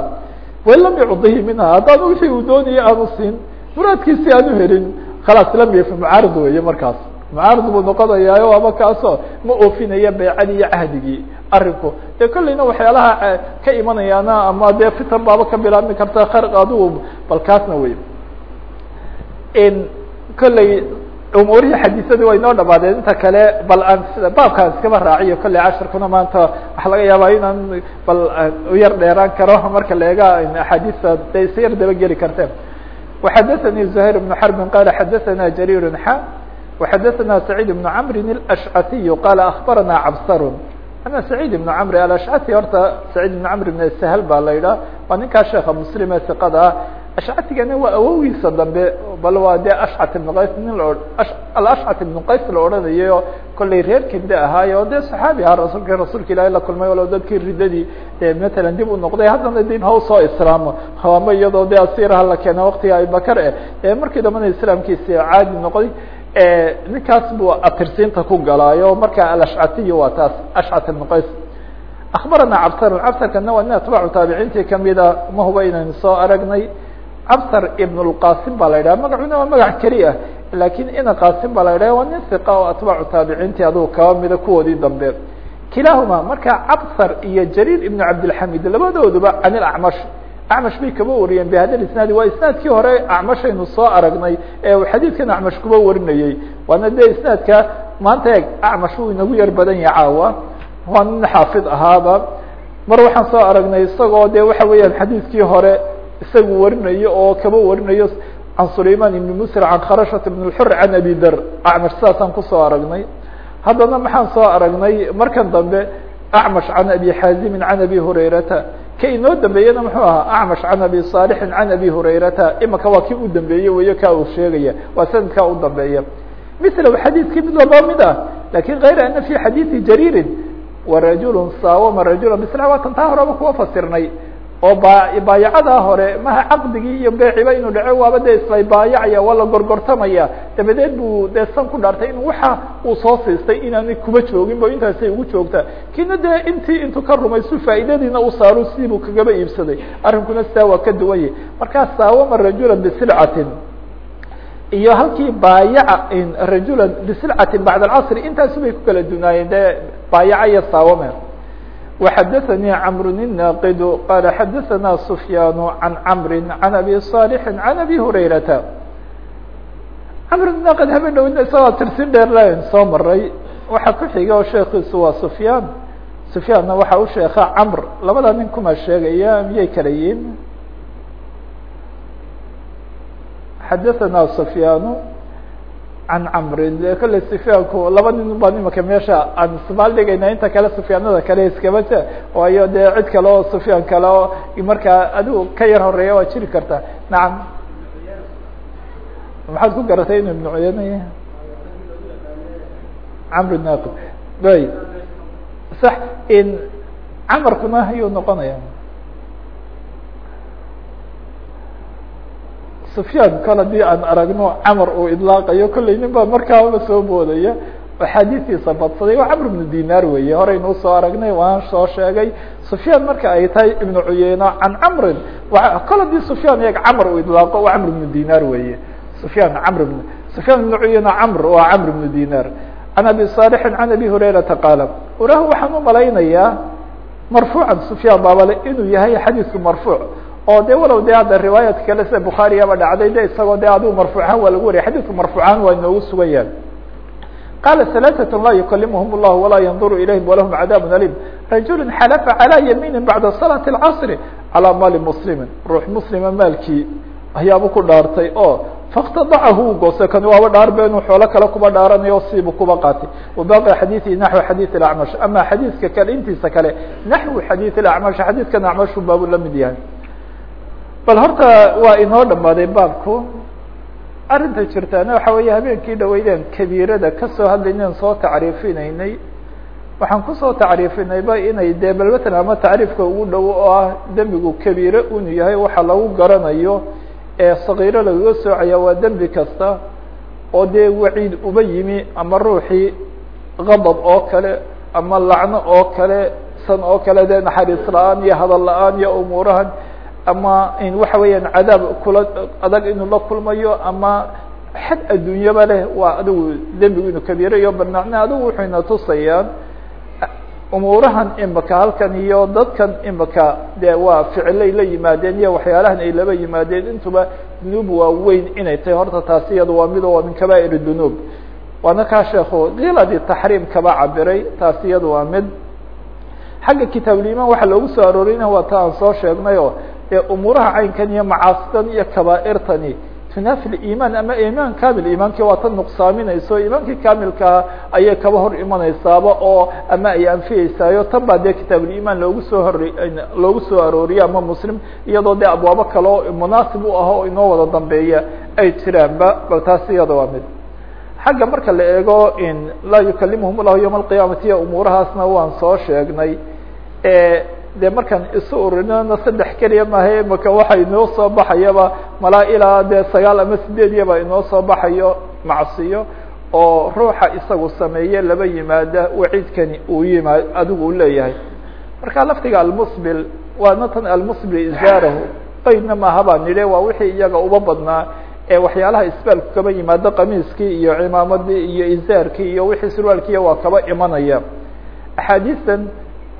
Wain lam yucdihi minha haddaan wixii uu doonaya aanu siin muraadkiisi aanu helin. Khalaas lam yafi mucaarad weeye markaas mucaarad buu noqonayaa ama kaaso ma oofinaya baycadii iyo cahdigii arinku dee kolleyna waxyaalaha ka imanayaana ama dee fitan baaba ka bilaabmi karta kharq adigu bal kaasna wey kolley umuurihii xadiisadii way noo dhamaadeen inta kale bal aan sida baabkaan iskaba raaciyo kolley cashirkuna maanta waxaa laga yaabaa inaan bal u yar dheeraan karo marka la eega axaadiista de isa yar daba geli karteen وxadثnي زهير بن حرب qال xadثna جرير ح وxadثna سعيد بن عمر الأشعثي qال أخبرنا cبsr أنا سعيد بن عمر الأشعثي horta سعيد بن عمر بن سهل baa la idhah waa ninkaa sheeka مسلم ee ثقada ah ashcatigana waa awogiisa dambe bal waa de ashcat ibn qays nin la alashcat ibn qays la odhanayo kollay reer kibde ahaayo o dee saxaabi ahaa rasulka rasuulka ilaahi la kulmay walow dadkii riddadii e matalan dib u noqday haddana dib ha usoo islaamo ama iyadoo de asiiraha la keena waktiga abibakar eh markii dambana islaamkiisi caadi noqday ninkaas buu atirsiinta ku galaayo. Marka alashcatiy waa taas ashcat ibn qays. Akbarana cabsar cabsarkana waa nin atbaacu taabiciintii kamida ma huba inaynu soo aragnay. Cabsar ibn اlqasim baa la yidhaha magacuna waa magac keli ah laakiin ina qasim baa la yidhaha waa nin iqa oo atbaacu taabiciintii adugu kaba kuwoodii dambe. Kilahuma marka cabsar iyo jariir ibn cabdilxamid labadooduba can ilacmash acmash bay kaba wariyeen bihada isnaadi waa isnaadkii hore acmashaynu soo aragnay ee xadiidkan acmash kuba warinayey waana de isnaadka maanta eeg acmash uu inagu yar badan yaha caawa waa nin xaafid ahaaba mar waxaan soo aragnay isagoo de waxa weeyaan xadiidkii hore isagu warinayo oo kaba warinayo can sulayman ibn musr can kharashat ibn اxur can abi der acmash saasaan ku soo aragnay haddana maxaan soo aragnay markan dambe acmash can abi xaazimin can abi hurayrata ka inoo dambeeyena muxuu ahaa acmash can abi saalixin can abi hurayrata imaka waa kii u dambeeyey weyo ka uu sheegaya waa sanadkaa u dambeeya mila xadiidkii mid walba mid ah laakiin kayra ana fi xadiidi jariirin warajul saawama rajula misla waa tan taa horeba kuwa fasirnay oo ba baayacadaa hore maha caqdigii iyo beeciba inuu dhaco waaba dee isla baayacaya waa la gorgortamaya. Dabadeed buu dee ku dhaartay in waxa uu soo siistay inaanay kuba joogin bo intaasay ugu joogtaa kiina dee intii intuu ka rumaysu faa'iidadiina u saaro sidii buu kagaba iibsaday. Arrinkuna sidaa waa ka duwan yahy markaa saawama rajula bisilcatin. Iyo halkii baayaca rajula bisilcatin bacd alcasri intaasu bay ku kala dunaayeen dee baayaca iyo saawame وxadثnي cمر الناqd qال xadثna سفyاn عن cمr عن أbي صالح عن أbي هurayرaةa cمr الناqd haben dhow isagoo tirsi dheer l soo maray waxa ku xiga oo sheekiisu waa سفyاn سفyaanna waxa u sheeka cمr labada nin kuma sheegaya miyay kala yihin xadaثana sufyaanu can camrin de kolley laba nin baan imaka meesha aan ismaal dhigayna inta kale sufyaanada kale iskaba je waayo dee cid kale oo sufyaan kale oo markaa adigu ka yar horreeya waa jiri karta. Nacam maxaad ku garatay inu ibnu cuyeyne camr naqib bay sax in camarkuna ayuu noqonaya sufyaan kal haddii aan aragno camar uu idlaaqayo kolley nin baa markaaba soo boodaya axaadiistiisa badsaday waa camr ibnu dinaar weeye. Horeynuu soo aragnay waan soo sheegay sufyaan marka ay tahay ibnu cuyeyna can camrin. Kol haddii sufyaan iyag camr uu idlaaqo camr ibnu dinaar weeye. Sufyaan camr ibn sufyaan ibnu cuyeyna camr waa camr ibnu dinaar. Can abi saalixin can abi hurayrata qaala urah waxaan u malaynayaa marfuucan sufyaan baabale inuu yahay xadiisku marfuuc oo de walow de hadda riwaayaadka kale sida bukhaariyaba dhacday de isagoo de adigu marfuucan waa lagu wariyay xadiidku marfuucan waa inoogu sugan yahay qaala ثalaaثaة laa yukalimhm الlah walaa yanduru ilayhim walahum cadaab alim rajulu xalafa calى yamiini bacda salaةi اlcasri calى maali muslimi ruux muslima maalkii ayaaba ku dhaartay oo faاktadacahu u goose kan waaba dhaarbe inuu xoolo kale kuba dhaaranayo siibu kuba qaatay wabaqi xadiiثi naxwi xadiiث اacmash ama xadiidka kale intiisa kale naxwi xadiiث اacmash xadiidkan acmashu baabu la mid yahay bal horta waa inoo dhamaaday baabku. Arrinta jirtaana waxa weeye habeenkii dhaweydeen kabiirada ka soo hadlaynen soo tacriifinaynay. Waxaan ku soo tacriifinayba inay dee bal matalan ama tacriifka ugu dhow oo ah dembigu kabiire unu yahay waxa lagu garanayo ee sakiiro lagaga soocaya waa dembi kasta oo dee waciid uba yimi ama ruuxii qadab oo kale ama lacno oo kale san oo kale dee naxariis la'aan iyo hadal la'aan iyo umuurahan ama waxa weeyaan cadaab kula adag inuu la kulmayo ama xad adduunyaba leh waa adigu dembigu inuu kabiirayo banacna adigu wuxuu ina tusayaan umuurahan imika halkan iyo dadkan imika de waa ficilay la yimaadeen iyo waxyaalahan ay laba yimaadeen intuba dunuub waaweyn inay tahay horta taasi iyada waa mid oo min kaba'ir dunuub. Waana kaa sheeko kiladi taxriim cabiray taasi iyada waa mid. Xagga kitaabulimaan waxaa loogu soo arooriyna waa ta aan soo sheegnay oo ee umuuraha caynkan iyo macaasidan iyo kaba'irtani tunaafi liimaan ama imaan kamil iimaankii waa ta nuqsaaminayso iimaankii kamilkaa ayay kaba hor imanaysaaba oo ama ay anfiyeysaayo tan baa dee kitaabulimaan loogu soo hor loogu soo arooriye ama muslim iyadoo dee abwaabo kale oo munaasib u ah oo inoo wada dambeeya ay jiraanba bal taas iyada waa mid. Xagga marka la eego laa yukalimhum llahu yawma alqiyaamati iyo umuurahaasna waan soo sheegnay de markaan isu urinana saddex keliya maaha imaka waxa inoo soo baxayaba malaa ilaa dee sagaal ama sideed yaba inoo soo baxayo macsiyo oo ruuxa isagu sameeye laba yimaada waciidkani uu yimaad adigu u leeyahay. Marka laftiga almusbil waana tan almusbil izaarahu qaydna maaha baa nidhe waa wixii iyaga uba badnaa ee waxyaalaha isbaalku kaba yimaado qamiiskii iyo cimaamadii iyo izaarkii iyo wixii surwaalkiiya waa kaba imanaya. Axaadiistan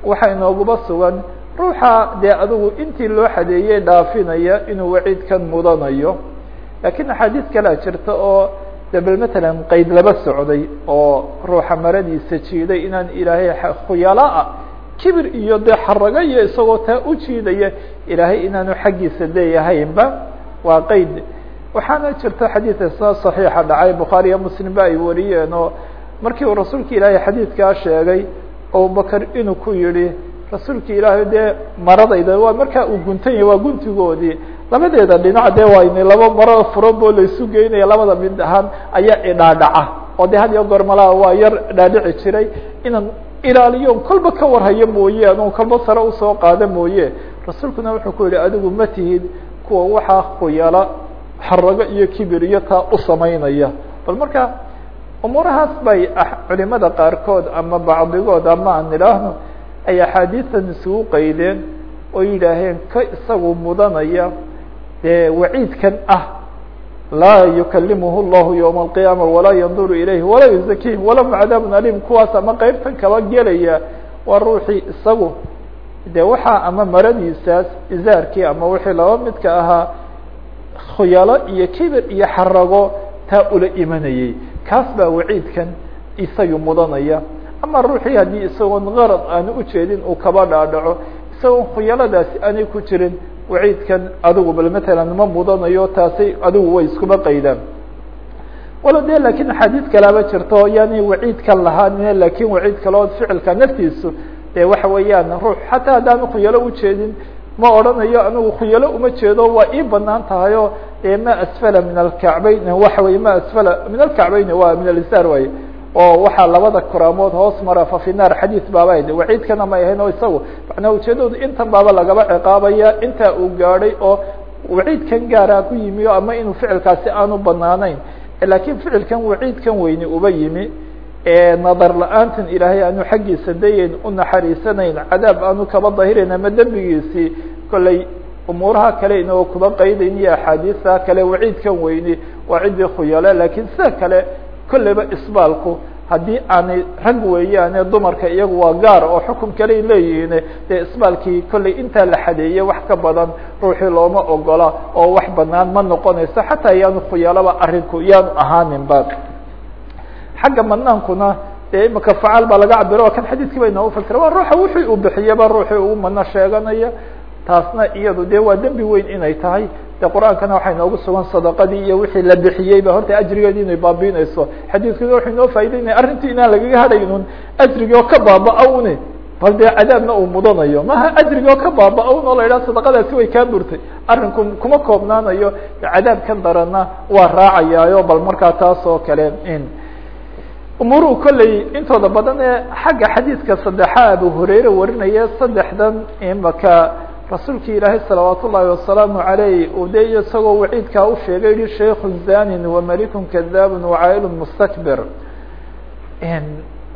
waxaa inooguba sugan. Ruuxa dee adigu intii loo xadeeyey dhaafinaya inuu waciidkan mudanayo. Lakiin axaadiis kalea jirta oo de bel matalan qeyd laba socday oo ruuxa maradiisa jiiday inaan ilaahay khuyalaa kibir iyo dee xarago iyo isagoo taa u jiidaya ilaahay inaanu xaggiisa leeyahaynba waa qeyd waxaana jirta xadiid isna saxiixa dhacay bukhaariya muslim ba ay wariyeen oo markii uu rasuulka ilaahay xadiidkaa sheegay abubakr inuu ku yihi rasuulka ilaahay dee maradayda waa markaa uu guntan yahay waa guntigoodii. Labadeeda dhinac dee waa laba maro furanboo laysu geynaya labada mid ahaan ayaa idhaadhaca. Oo de had iyo goor malaa waa yar dhaadhici jiray. Inaan ilaaliyo kolba ka warhayo mooye anu kolba sare u soo qaada mooye. Rasuulkuna wuxuu ku yihi adigu ma tihid kuwa waxaa khuyala xarago iyo kibir iyo taa u samaynaya. Bal marka umuurahaas bay culimada qaarkood ama bacdigood ama aan idhaahno ay axaadiistan isugu qaydeen oo yidhaaheen ka isagu mudanaya dee waciidkan ah laa yukalimhu llahu ywma alqiyaama walaa yanduru ilayhi walaa yuzakihim walahum cadaabun alim kuwaas ama qeybtan kaba gelaya waa ruuxii isagu. De waxaa ama maradiisaas izaarkii ama wixii laba midka ahaa khuyalo iyo kibir iyo xarago taa ula imanayay kaas baa waciidkan isaga mudanaya. Ama ruuxii haddii isagoon qarad aanu ujeedin uu kaba dhaadhaco isagoon khuyaladaasi aanay ku jirin waciidkan adigu bal matalan ma mudanayo taasi adigu way iskuma qaydaan. Walo de laakiin axaadiis kalaaba jirto yani waciidkan lahaanine laakiin waciid kaloo ficilka naftiisu de waxa weeyaan ruux xataa haddaan khuyalo ujeedin ma odhanayo anigu khuyalo uma jeedo waa ii bannaan tahay o e ma asfala min alkacbayn waxa weye ma asfala min alkacbayn waa min alisaar waaye oo waxaa labada kuraamood hoos mara fa xadiis baaba ahayd waciidkana may ahayn oo isagu macnaa ujeedadu intan baaba lagaba ciqaabaya intaa uu gaadhay oo waciidkan gaaraa ku yimi o ama inuu ficilkaasi aanu banaanayn laakiin ficilkan waciidkan weyne uba yimi nadar la'aantan ilaahay aanu xaggiisa dayeyn u naxariisanayn cadaab aanu kaba dahirayn dembigiisii kollay umuuraha kale inagoo kuba qaydayn iyo axaadiista kale waciidkan weyne waa ciddii khuyale laakiin sida kale kolleyba isbaalku haddii aanay rag weeyaane dumarka iyagu waa gaar oo xukun kaley leeyihiin dee isbaalkii kolley intaa la xadeeyey wax ka badan ruuxii looma ogola oo wax banaan ma noqonayso xataa yaanu khuyalaba arinku yaanu ahaanin ba xagga manaankuna dee imika facaal baa laga cabiro kan xadiiskii ba inoogu fasira waa ruuxa wixii uu bixiyaba ruuxii uu mano sheeganaya taasna iyadu de waa dembi weyn inay tahay. De qur'aankana waxay noogu sugan sadaqadii iyo wixii la bixiyeyba horta ajrigeedi inay baabiinayso. Xadiiskuna wuxuu inoo faa'ideynaya arrintii inaan lagaga hadhaynun ajrigi oo ka baaba-a une bal dee cadaabna uu mudanayo. Maha ajrigi oo ka baaba-a un oo la yidhaha sadaqadaasi way kaa burtay arrinku kuma koobnaanayo cadaabkan darana waa raacayaayo bal markaa taas oo kale umuruhu kolley intooda badan ee xagga xadiidka saddexa abu hurayre warinaya saddexdan imaka rasuulki ilaahay salawaat ullaahi wasalaamu عaleyh uu de isagoo waciidkaa u sheegay yihi shaykhu zanin wamalikun kadabun wacailun mustakbir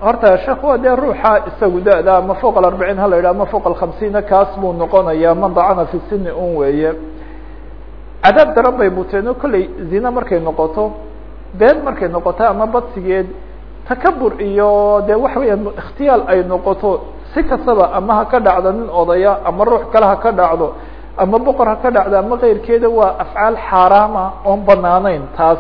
horta sheekh waa dee ruuxa isagu da-da ama fوq aarbaciin hala yidhah ama fوq alkhamsiina kaas buu noqonaya man dacana fi sini un weeye cadaab daran bay buteeno kolley zina markay noqoto been markay noqoto ama badsigeed takabur iyo de waxa weya ikhtiyaal ay noqoto si kastaba ama ha ka dhacdo nin odaya ama ruux kale ha ka dhacdo ama boqor ha ka dhacdo ama keyrkeeda waa afcaal xaaraama oon banaanayn taas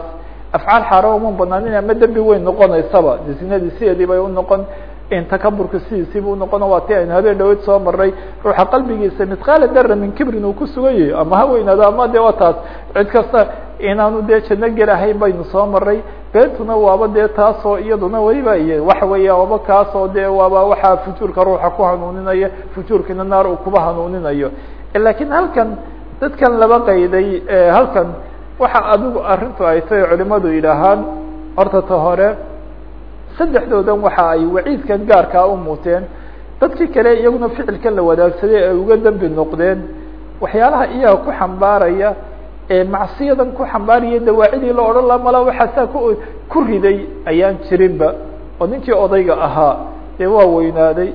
afcaal xaaraam oon banaaneyn ama dembi weyn noqonaysaba. Zinadii sideedii bay unoqon takaburka sidiisiiba unoqon waa ti aynu habeen dhaweyd soo maray ruuxa qalbigiisa mithqaala dara min kibrin uu ku sugan ama ha ama de waa taas. Cid kasta inaanu dee janno gelahayn baynu soo maray beentuna waaba dee taasoo iyaduna weliba iyo waxa weeya waaba kaasoo de waaba waxaa fujuurka ruuxa ku hanuuninaya fujuurkina naar uu kuba hanuuninayo. Lakin halkan dadkan laba qayday halkan waxa adigu arrintu ay tahay culimadu yidhaahaan horta ta hore saddexdoodan waxa ay waciidkan gaarkaa u muuteen. Dadkii kale iyaguna ficilkan la wadaagsaday ay uga dembi noqdeen. Waxyaalaha iyaga ku xambaaraya ee macsiyadan ku xambaaraya dawaacidii la odhan laha mala waxaasaa ku ku riday? ayaan jirinba. Oo ninkii odayga ahaa dee waa weynaaday.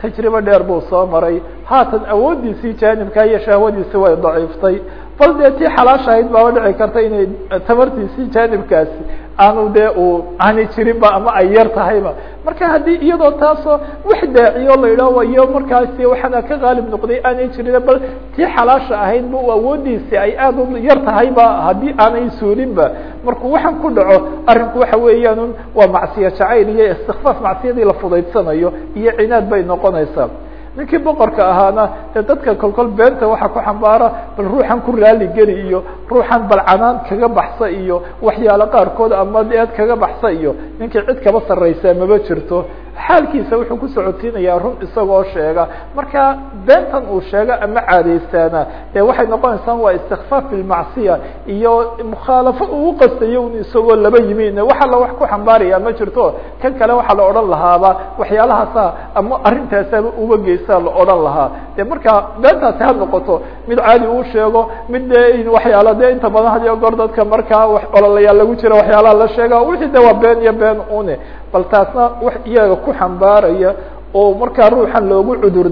Tajribo dheer buu soo maray. Haatan awooddiisii jaanibkaa iyo shahwadiisi way daciiftay bal dee tii xalaasha ahayd baaba dhici karta inay tamartiisii jaanibkaasi aanu dee uu aanay jirinba ama ay yar tahayba marka haddii iyadoo taasoo wax daaciyo la yidhaho wayo markaasi waxaana ka qaalib noqday aanay jirin bal tii xalaasha ahayd ba awoodiisi ay aada u yar tahayba haddii aanay suulinba markuu waxaan ku dhaco arrinku waxa weeyaan waa macsiya jacayl iyo istikfaaf macsiyadii la fudaydsanayo iyo cinaad bay noqonaysaa ninkii boqorka ahaana dee dadka kolkol beenta waxa ku xambaara bal ruuxan ku raali geli iyo ruuxan balcanaan kaga baxsa iyo waxyaalo qaarkood ama deed kaga baxsa iyo ninkii cid kaba sarraysaa maba jirto. Xaalkiisa wuxuu ku socodsiinayaa run isagoo sheega. Marka beentan uu sheega ama caadaystaana dee waxay noqonaysaa waa istikfaaf bilmacsiya iyo mukhaalafo uu uqastayo un isagoo laba yimin waxa la wax ku xambaaraya ma jirto. Kan kale waxaa la odhan lahaaba waxyaalahaasa ama arrintaasaba uba geysaa la odhan lahaa. De marka beentaasi ha noqoto mid caadi uu sheego mid de waxyaala de inta badan hadiyo goor dadka markaa ololayaal lagu jira waxyaalaha la sheega wixii de waa been iyo been une. Bal taasna wax iyaga ku xambaaraya oo markaa ruuxan loogu cudur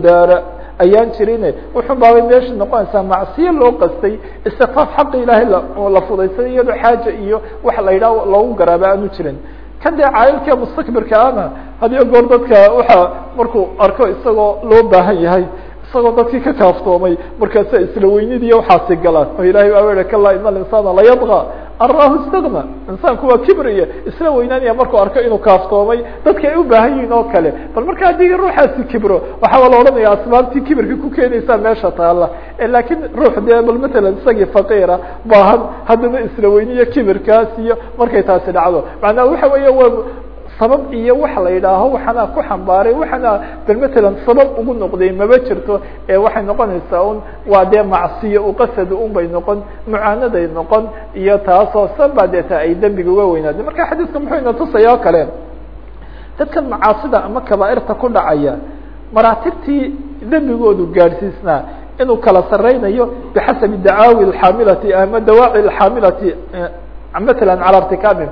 ayaan jirin. Wuxun baabay meesha noqonaysaa macsiye loo qastay istikfaaf xaqi ilaahay la fudaysan iyadoo xaaja iyo wax la loogu garaaba aanu jirin kan dee caayilka mustakbirka ana hadiyo goor dadka markuu arko isagoo loo baahan yahay isagoo dadkii ka kaaftoomay markaasa isla weynidii waxaasi galaan oo ilahay baa kala ina alinsana layadغى arahu istagna. Insaanku waa kibriya isla weynaanaya markuu arko inuu kaaftoomay dadka ay u baahan yihiin oo kale. Bal marka haddii ruuxaasi kibro waxaa la odhanaya asbaabtii kibirka ku keenaysaa meesha taala lakiin ruux dee bal matalan isagii faqiira baahan haddana isla weyniyo kibirkaas iyo markay taasi dhacdo. Macnaa waxa weeye waa sabab iyo waxa la yidhaaho waxaana ku xambaaray waxaana bal matalan sabab ugu noqday maba jirto ee waxay noqonaysaa un waa dee macsiyo uqasada un bay noqon mucaanaday noqon iyo taasoo sanbaa deeta ay dembiga uga weynaadeen marka xadiiska muxuu ina tusaya o kale dadkan macaasida ama kabaairta ku dhacaya maraatibtii dembigoodu gaadhsiisnaa inuu kala sareynayo bixasabi dacaawi alxaamilati ama dawaaci alxaamilati matalan cala irtikaabihim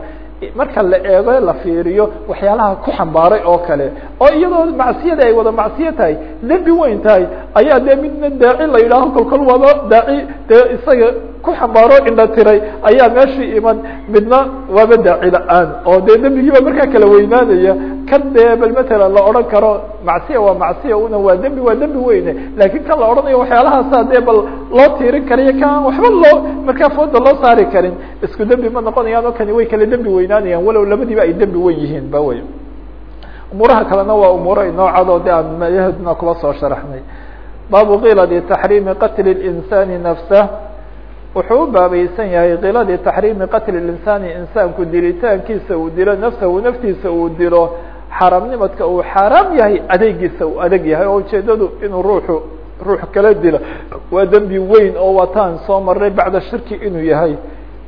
marka la eego la fiiriyo waxyaalaha ku xambaaray oo kale oo iyadoo macsiyada ay wada macsiyo tahay dembi weyn tahay ayaa dee midna daaci la yidhaaho kolkol wado daaci dee isaga ku xambaaro indha tiray ayaa meeshii iman midna waaba daaci la'aan oo dee dembigiiba markaa kala weynaanaya kan dee bal matalan la odhan karo macsiya waa macsiya una waa dembi waa dembi weyne. Lakin kan la odhanayo waxyaalahaasa dee bal loo tiirin karayo kan waxba loo markaa fooda loo saari karin. Isku dembi ma noqonayaan oo kani way kala dembi weynaanayaan walow labadiiba ay dembi wen yihiin ba wey umuuraha kalena waa umuuro inoo cadoo de aan mayahdna kuba soo sharaxnay. Baabu kiladi taxriimi qatli اlinsani nafsah wuxuu u baabaysan yahay kiladii taxriimi qatli اlinsaani insaanku dilitaankiisa uu dilo nafsahu naftiisa uu dilo xaramnimadka uu xaaraam yahay adeegiisa uu adeg yahay oo ujeedadu inuu ruuxu ruux kala dilo. Waa dembi weyn oo wataan soo maray bacda shirki inuu yahay.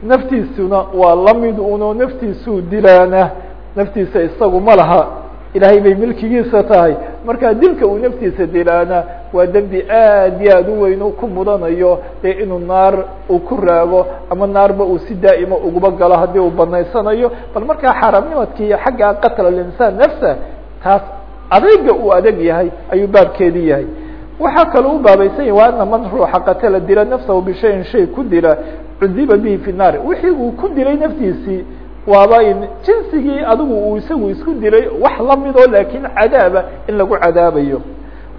Naftiisuna waa la mid uno naftiisuu dilaana. Naftiisa isagu ma laha. Ilaahay bay milkigiisa tahay. Marka dilka uu naftiisa dilaana waa dembi aad iyo aad u weyn ku mudanayo dee inuu naar uu ku raago ama naarba uu si daa'ima uguba galo haddii uu banaysanayo bal markaa xaaraamnimadkii xagga qatl alinsaan nafsa taas adeega uu adeg yahay ayuu baabkeedii yahay. Waxaa kaloo u baabaysan yahi waa ana man ruuxa qatala dila nafsahu bishayin shay ku dila cudiba bihi fi naar. Wixii uu ku dilay naftiisii waaba in jinsigii adigu uu isagu isku dilay wax lamidoo laakiin cadaaba in lagu cadaabayo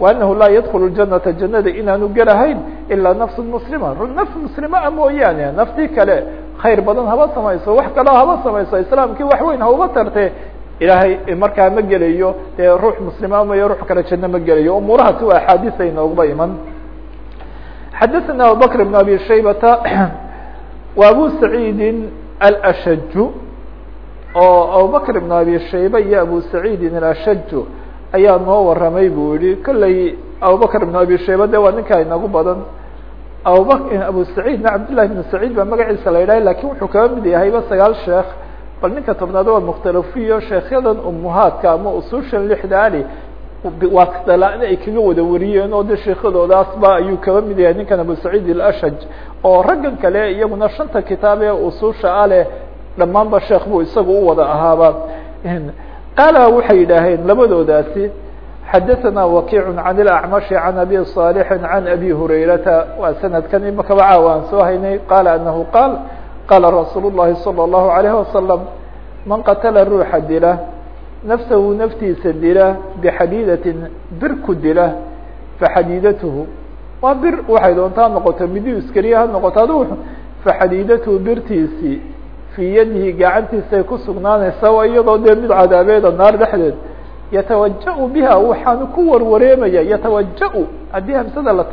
anahu laa yadkulu janata jannada inaanu gelahayn ilaa nafsu muslima. Naf muslima a mooyaane naftii kale khayr badan haba samayso wax kaleo haba samayso islaamkii wax weyn hauba tarte ilaahay markaa ma gelayo dee ruux muslima mayo ruux kale janno ma gelayo. Umuurahaasi waa axaadiis ay iman. Xadaثana abubakr bn abi shaybata wa abu saciidi alashaju oo abubakr ibn abi shayba iyo abu saciidin alashaju ayaa noo waramay buu yihi kolley abubakr ibn abi shayba de waa ninkaa inagu badan. Abuba abu saciidna cabdillahi ibn saciid baa magaciisa la yidhaha laakiin wuxuu kaga mid yahayba sagaal sheekh bal ninka tobnaad waa mukhtalafiyo sheekyadan umuhaadka ama usushan lixdaali waasdala-n ay kaga wada wariyeen oo de sheekadoodaasba ayuu kaba mid yahay ninkan abu saciid alashaj oo raggan kale iyaguna shanta kitaab ee ususha a leh dhammaanba sheekh buu isagu u wada ahaaba qaala waxay yidhaaheen labadoodaasi xadaثana wakiic can اlacmashi can abi صaalixi can abi hurayrata waa sanadkan imakaba caawa aan soo haynay qaala anahu qaal qaala rasuul الlahi salى الlahu عalayه wasalam man qatala ruuxa dila nafsahu naftiisa dila bixadiidatin bir ku dila faxadiidatuhu waa bir waxay doontaa noqoto midiu iskariya ha noqoto adu faxadiidatuhu birtiisii fii yadihi gacantiisay ku sugnaanaysaa waa iyadoo dee mid cadaabeeda naar dhexdeed yatawaja- biha waxaanu ku warwareemaya yatawaja- haddii hamsada la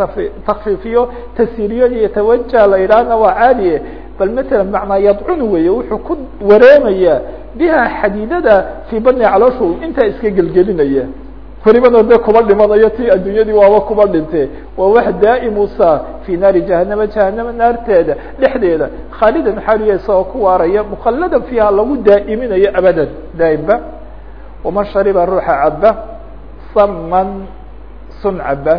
takfiifiyo tasiriyada yatawaja la yidhaahna waa caadiye bal matala macnaa yadcunu weeye wuxuu ku wareemayaa biha xadiidada fii bani calooshu intaa iska gelgelinaya welibana dee kuba dhimanayo ti adduunyadii waaba kuba dhinte waa wax daa'imusa fii naari jahanama jahanama naarteeda dhexdeeda. Khaalidan xaaliya isagoo ku waaraya mukhalladan fiiha lagu daa'iminayo abadan. Daa'imba waman shariba ruuxa caba saman sun caba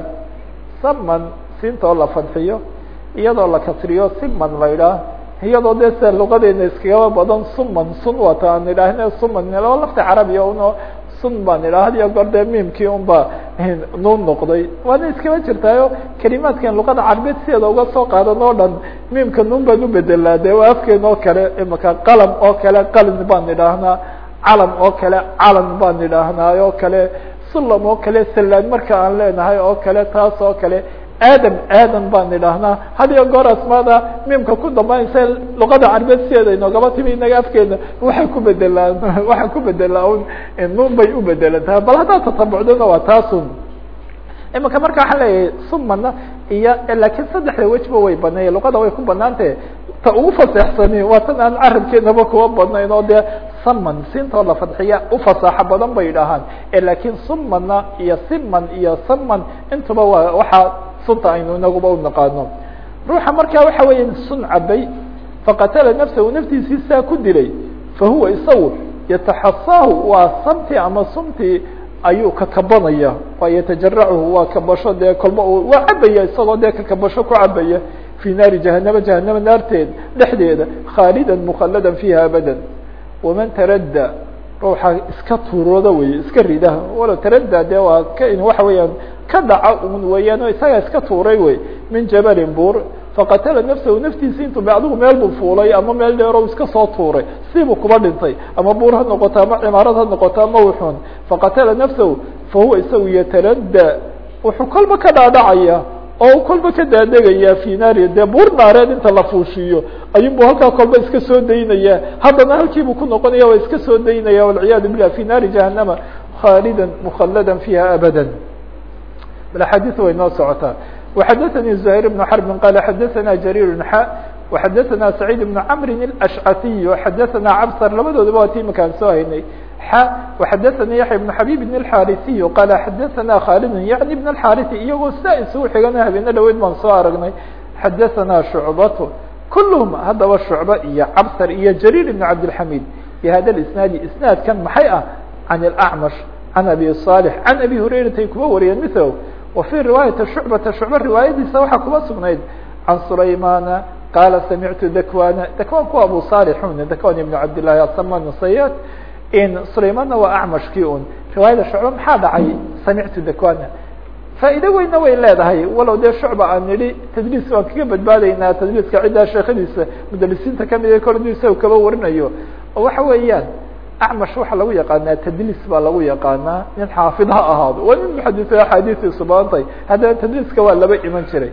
saman siintoo la fadxiyo iyadoo la kasriyo siman la idhaah iyadoo de se luqadeena iskagaba badan suman sun wata aan idhaahne suman lafta carabiya uno sun baan idhaah had iyo goor dee miimkii un ba nuun noqday waana iskaba jirtaayo kelimaadkan luqada carabeed sideeda uga soo qaadan oo dhan miimka nuun baan ubedelaa de waa afkeen oo kale imaka qalam oo kale qalin baan idhaahnaa calam oo kale calan baan idhaahnaa oo kale sulam oo kale salaan marka aan leenahay oo kale taas oo kale aadam aadam baan idhaahnaa had iyo goor asmaada mimka ku dambaynaysa luqada carabeed sideeda inoogaba timi inaga afkeena waxay ku bedelaan waxay ku bedelaa un nun bay u bedelantaha bal haddaad tatabucdona waa taasun imika marka waxaan leeyahay sumana iyo laakiin saddexda wejba way baneeye luqada way ku banaantahe ta ugu faseexsani waa tan aan carabkeenaba kuwa badnayn oo dee saman sintoo la fadxiya ufasaaxo badan bay idhaahaan laakiin sumana iyo siman iyo saman intuba waa waxaa sunta aynu inaguba unaqaano ruuxa markaa waxa weya sun cabay faqatala nafsahu naftiisii saa ku dilay fahuwa isagu yataxasaahu waa samti ama sumtii ayuu kakabanaya waa yatajarachu waa kabasho dee kolba waa cabaya isagoo dee kakabasho ku cabaya fi naari jahanama jahanama naarteed dhexdeeda khaalida mukhalada fiiha abada waman taradda ruuxa iska tuurooda wey iska rida walo taradda dee waa waxa weeyaan ka dhaca un weeyaan o isagaa iska tuuray wey min jabalin buur faqatala nafsahu naftiisi intuu adigu meel buu fuulay ama meel dheero iska soo tuuray. Sibuu kuba dhintay. Ama buur ha noqoto ama cimaarad ha noqoto ama wuxun faqatala nafsahu fahuwa isagu yataradda wuxuu kolba ka dhaadhacaya oo kolba ka daadegaya fi naari dee buur naareed inta la fuushiyo ayunbu halkaa kolba iska soo daynaya haddana halkiibuu ku noqonaya waa iska soo daynaya walciyaadu billah fi naari jahanama khaalida mukhalada fiiha abada bal axaadiis way noo socotaa وxdثnي زهير بن حرب qال xdثna جرير xا وxdثna سعيد بن cمر الأشعثي وxdثna cبsر labadoodaba waa ti makaan soo haynay xا وxdثnي يحيى بن حبيب بن الحاrثي qال xdثna khالد يعني بن الحاrثي iyagoo sa isugu xigana habeeno dhaweyd baan soo aragnay xdثna شعبة كلهم hadaba شعبة iyo cبsر iyo جرير بن عبدالحميد بhda الاسناaد اسناadkan maxay ah عن الأعمش عن أبي صالح عن أبي هريرةay kuba wariyeen مثl وفي رواية شعبة شعبة رواayadiisa waxaa kuba sugnayd عن سليمان قال سمعت دكوان دكوان ku أبو صالحun دكوان بن عبد الله السمان صياد in sulaymanna waa acmashkii un riwaayada shucba maxaa dhacay samictu dakwana faa'iide weynna way leedahay walow dee shucba aan nidhi tadliis waan kaga badbaadaynaa tadliiska ciddaa sheekhadiisa mudalisiinta ka mid ee kordiisa kaba warinayo oo waxa weeyaan acmash waxaa lagu yaqaanaa tadliis baa lagu yaqaanaa nin xaafid ahaado waa nin muxadis axaadiisay subaantay haddana tadliiska waa laba iman jiray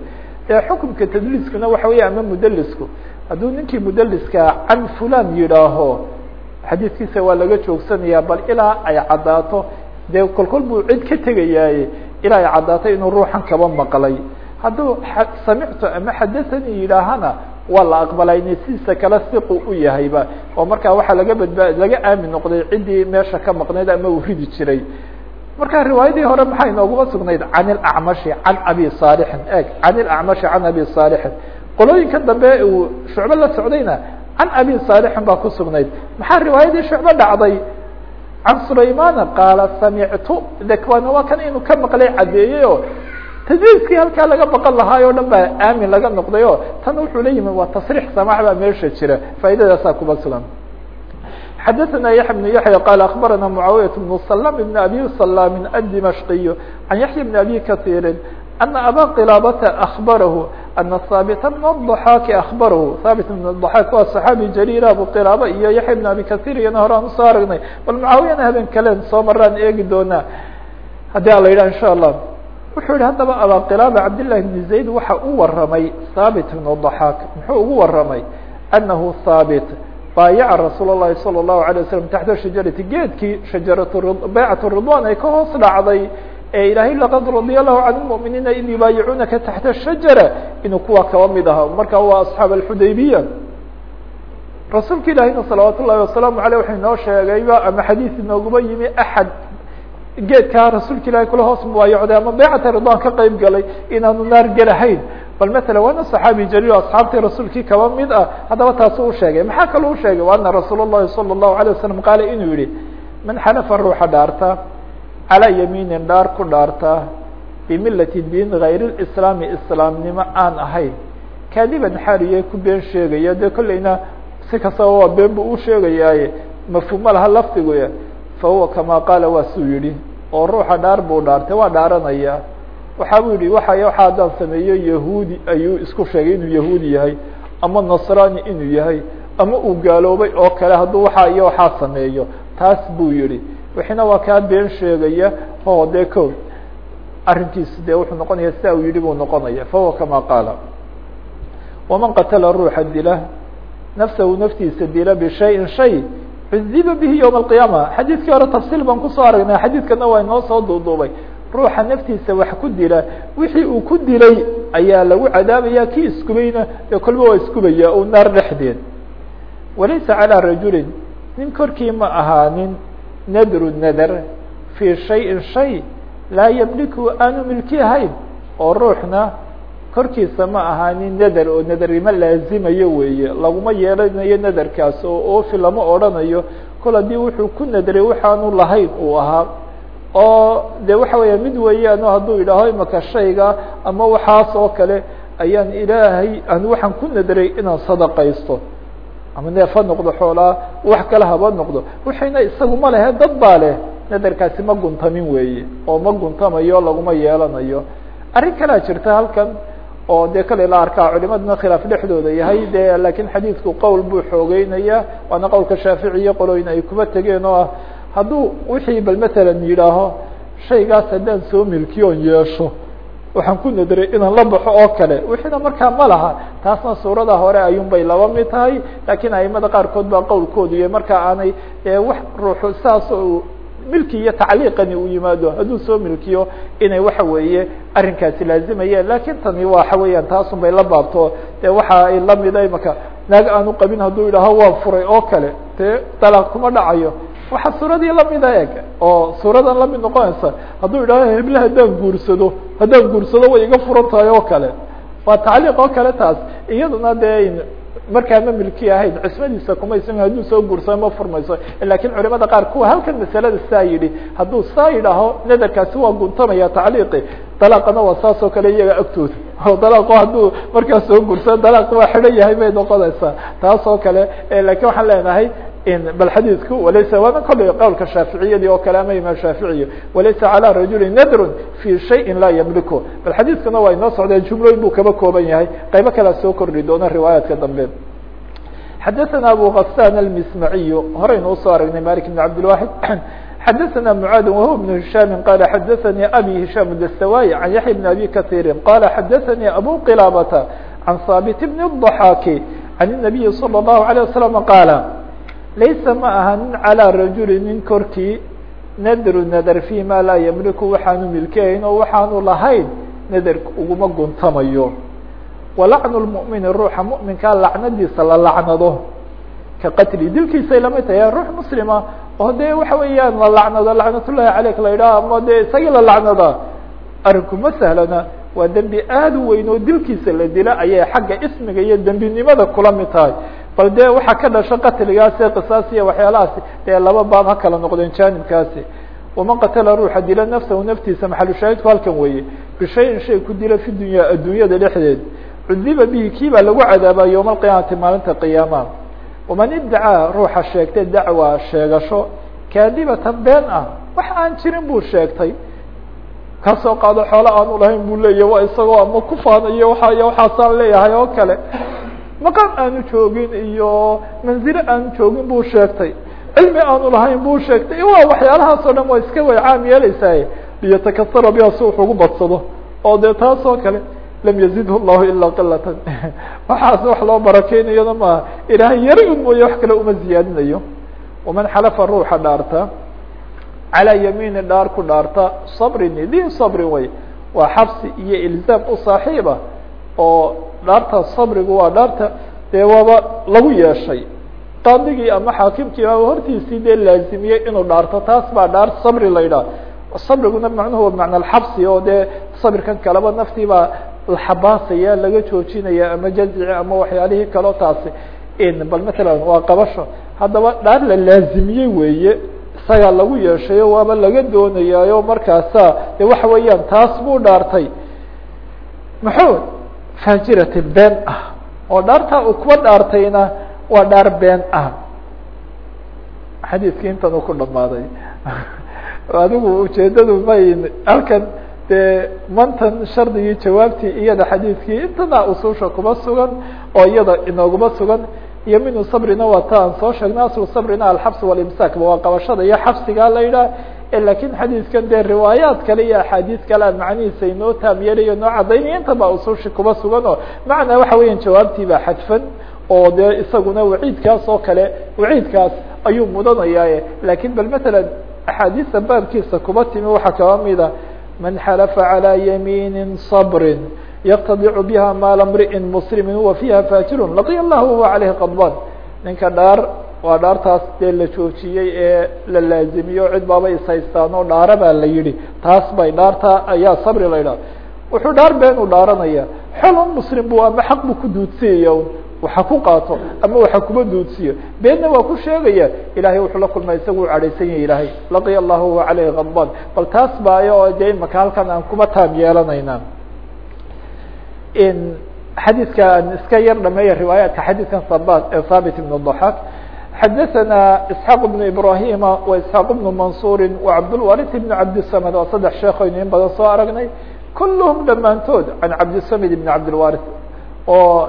xukumka tadliiskuna waxa weya ama mudalisku hadduu ninkii mudaliska can fulan yidhaaho xadiiskiisa waa laga joogsanaya bal ilaa ay caddaato. Dee kolkol buu cid ka tegayaaye ilaa ay caddaato inuu ruuxan kaba maqlay. Hadduu samictu ama xadathanii yidhaahana waa la aqbalayna sidiisa kale siqu u yahayba. Oo markaa waxaa laga badba laga aamin noqday ciddii meesha ka maqnayd ama uu ridi jiray. Marka riwaayadii hore maxay nooguma sugnayd? Can ilacmashi can abi saalixin eg can ilacmashi can abi saalixin qolooyinka dambe uu shucbo la socdayna can abi saalixin baa ku sugnayd maxaa riwaayadii shucbo dhacday can sulaymana qaala samictu dakwana waa kan inuu ka maqlay caddeeyey oo tadliiskii halkaa laga baqan lahaay o dhan baa aamin laga noqday o tan wuxuu la yimi waa tasriix samaax baa meesha jira faa'iidadaasaa kuba sugan xadaثna yaحya بن yaحya qال aخbarana mعaawiyaة بن سلام بن abi سلام الدimشقي عan yaحya بن abi kaثيiri أنa abا qلaabةa أخbarahu أنa haaبت بن الضحاki أخbarahu haaبت بن الضحاk waa صحaabi jليل abu qلaaba iyo yaحya بن abi kaثيr iyana hore aan usoo aragnay bal mعaawiyana haben kalen soo maraan eegi doonaa haddii a la yidhah in shاء الlah wuxuu yihi haddaba abا qلaaba cabdاللahi بن زayd waxa u waramay haaبت بن الضحاk muxuu ugu waramay أنahu haaبت baayaca rasuul الlahi salى الlahu عalيه waslm taxta shajarati geedkii shajarat baycat ridwan ay ka hoos dhacday ee ilaahay laqad radya lahu can lmuminiina id yubaayicuunaka taxta shajara inuu kuwa kaba mid aha marka waa asxaab alxudaybiya rasuulka ilaahiyna salawaat ullahi wasalaamu aleyh wuxuu inoo sheegayba ama xadiis inooguma yimi axad geedkaa rasuulka ilahi kula hoos mubaayacday ama baycata ridwan ka qeyb galay inaanu naar gelahayn bal mثala waana صaxaabi jaliil asxaabtii rasuulkii kaba mid ah haddaba taasu u sheegay maxaa kaloo u sheegay ana rasuul الlahi salى الlahu عalيه wasalam qaala inuu yihi man xanafa ruuxa dhaarta calىa yamiinin dhaar ku dhaarta bimilati diin hayr اislaami islaamnimo aan ahayn kaadiban xaariye ku been sheegaya dee kolleyna si kastaba waa been bu u sheegayaaye mafhuuma laha lafdigoya fahuwa kamaa qaala waa suu yihi oo ruuxa dhaar buu dhaartay waa dhaaranayaa waxa buu yihi waxa waxa haddaan sameeyo yahuudi ayuu isku sheegay inuu yahuudi yahay ama nasraani inuu yahay ama uu gaaloobay oo kale hadduu waxa iyo waxaa sameeyo taas buu yihi wixina waa kaa been sheegaya oo dee ko arrinkiisu dee wuxuu noqonaya sida uu yihi buu noqonaya fahuwa kama qaala. Waman qatala ruuxa dila nafsahu naftiisa dila bishayin shay cudiba bihi ywma alqiyaama xadiidkii hore tafsiil baan ku soo aragnay xadiidkana waa inoo soo duuduubay. Ruuxa naftiisa wax ku dila wixii uu ku dilay ayaa lagu cadaabaya kii iskubayna dee kolba waa iskubaya o naar dhexdeed. Walaysa calىa rajulin nin korkii ma ahaanin nadru nadar fii shayin shay laa yamliku aanu milki ahayn. Oo ruuxna korkiisa ma ahaanin nadar oo nadarima laazimayo weeye. Laguma yeelanayo nadarkaas oo oofi lama odrhanayo kol haddii wuxuu ku nadray waxaanu lahayn uu ahaa. Oo de waxa weeya mid weeyaan hadduu idhaaho imaka shayga ama waxaas oo kale ayaan ilaahay an waxaan ku nadray inaan sadaqaysto ama neef ha noqdo xoolaa wax kale haba noqdo. Waxayna isagu ma lehe dad baa leh nadarkaasi ma guntamin weeye oo ma guntamayo laguma yeelanayo. Arrin kalea jirta halkan oo dee kale la arkaa culimaduna khilaaf dhexdooda yahay de laakiin xadiidku qowl buu xoogeynaya waana qowlka shaaficiya qolooyin ay kuba tegeen oo ah hadduu wixii bal matalan yidhaaho shaygaas haddaan soo milkiyoon yeesho waxaan ku nadray inaan la baxo oo kale. Wixiina markaa ma laha. Taasna suurada hore ayuun bay laba mid tahay. Lakiin aimada qaarkood baa qowlkoodu iyo markaa aanay wax ruuxu saas oo milki iyo tacliiqani uu yimaado hadduu soo milkiyo inay waxa weeye arrinkaasi laazimayeen laakiin tani waxa weeyaan taasun la baabto. Dee waxa ay lamida imaka naag aanu qabin hadduu yidhaaho waa furay oo kale. Dee dalaaq kuma dhacayo waxa suuradii lamida eg oo suuradan la mid noqonaysa hadduu yidhaaho heble haddaan guursado haddaan guursado way iga furan tahay oo kale. Waa tacliiq oo kale taas. Iyaduna dee markaa ma milki ahayn cismadiisa kumaysa hadduu soo guursado ma furmayso. Lakin culimada qaar kuwa halkan masalada saa yidhi hadduu saa yidhaaho nadarkaasi waa guntamaya tacliiqi. Dalaaqana waa saas oo kale iyaga agtooda. Oo dalaaqo hadduu markaa soo guursado dalaaq waa xidhan yahay bay noqonaysaa. Taas oo kale laakiin waxaan leenahay bal xadiidku walaysa waana kolley qowlka shaaficiyadii oo kale ama imaam shaaficiy walaysa calى rajuli nadrun fi shayin laa yamliku bal xadiidkuna waa inoo socdeen jumlooyin buu kaba kooban yahay qaybo kalea soo kordhi doona riwaayaadka dambe xadaثana abu غassan almismaciy horeynu usoo aragnay malik بn cabdilwaxid xadaثana mعaad wahuwa بن هisham qala xadaثanii abi hisham dastawaي can yaحya بn abi kaثيiri qala xadaثanii abu qilabata can haabit bn الضaxaaki can الnabiyi slى الlahu عalيه waslم qaala laysa ma aha nin calىa rajuli nin korkii nadru nadar fi ma laa yamliku waxaanu milkihayn oo waxaanu lahayn nadarka uguma guntamayo walacnu lmu'mini ruuxa mu'minkaa lacnadiisa la lacnado ka qatli dilkiisay la mid tahay ruux muslima oo dee waxa weeyaan la lacnado lacnatullahi caleyk la yidhaha ama dee isagii la lacnada arinku ma sahlana waa dembi aad u weyn oo dilkiisa la dila ayay xagga ismiga iyo dembinimada kula mid tahay bal dee waxaa ka dhasha qatligaasi qisaasiya waxyaalahaasi dee laba baab ha kala noqdeen jaanibkaasi. Waman qatala ruuxa dila nafsahu naftiisa maxalushaahidku halkan weeye. Bishayin shay ku dila fi dunya adduunyada dhexdeed. Cudiba bihi kii baa lagu cadaabaa yowma alqiyaamati maalinta qiyaama waman idacaa ruuxa sheegtay dacwa sheegasho kaadibatan been ah wax aan jirin buu sheegtay. Kasoo qaado xoolo aanu lahayn buu leeyahy waa isagoo ama ku faanayo waa waxaasaan leeyahay oo kale maqam aanu joogin iyo manzilo aanu joogin buu sheegtay. Cilmi aanu lahayn buu sheegtay. Waa waxyaalahaas o dhan waa iska way caam yeeleysaa liyatakasara biha si wax ugu badsado. Oo dee taas oo kale lam yazidhu llahu ilaa qilatan waxaas wax loo barakeynayona maaha ilaahay yari un mooye wax kale uma ziyaadinayo. Waman xalafa ruuxa dhaarta calaa yamiini dhaar ku dhaarta sabrin idin sabrin way. Waa xabsi iyo ilzaam u saaxiiba oo dhaarta sabrigu waa dhaarta dee waaba lagu yeeshay. Qaadigii ama xaakimkii a hortiisii dee laazimiyey inuu dhaarto taas baa dhaar sabri la yidhaha sabriguna macnuhu waa macna alxabsi oo dee sabirkan kaleba naftii baa la xabaasaya laga joojinaya ama jazici ama waxyaalihii kaleo taasi. Bal matalan waa qabasho. Haddaba dhaar la laazimiyey weeye isagaa lagu yeeshayo waaba laga doonayaayo markaasa de waxa weeyaan taas buu dhaartay. Muxuu faajirati been ah oo dhaartaa uu kuwa dhaartayna waa dhaar been ah. Xadiiskii intan uu ku dhamaaday adigu ujeedadu may halkan dee mantan shardigii jawaabtii iyada xadiiskii intana ususha kuma sugan oo iyada inooguma sugan yaminu sabrina waa aan soo sheegnay aslu sabrina alxabs walimsaak waa qabashada iyo xabsigaa la yidhaah laakiin xadiidkan dee riwaayaat kale iyo axaadiis kale aan macnihiisa inoo taam yeelayo noo cadaynaya intaba usushi kuba sugan oo macnaa waxa weeyaan jawaabtii baa xadfan oo dee isaguna waciidkaas oo kale waciidkaas ayuu mudanaya laakiin bal matalan axaadiista baabkiisa kuba timi waxaa kaba mida man xalafa calى yamiini صbri yqtadicu biha maala mri'in muslimi huwa fiiha faajirun laqiya allah huwa caleyhi qadban ninka dhaar waa dhaartaas dee la joojiyey ee la laazimiyo cid baaba ishaystaan oo dhaara baa la yihi taas bay dhaarta ayaa sabri la idhaha wuxuu dhaar been u dhaaranaya. Xolon muslim bu ama xaq bu ku duudsiyaya waxa ku qaato ama waxa kuba duudsiyo beenna waa ku sheegaya ilahay wuxuu la kulmay isagu u cadhaysan yahay ilahay laqiya allah huwa caleyhi qadban bal taas baayo oo dee imaka halkan aan kuba taam yeelanayna. Xadiidka aan iska yar dhameeya riwaayatka xadiidkan sabat ee thabit ibn ضaxaak xadaثana isxaaq بn ibrahima wa isxaaq بn mansuri وacabdاlwaris ibn cabdisamd waa saddex sheekhoynu in badan soo aragnay kulluhum dhammaantood can cabdisamid ibn cabdilwaris oo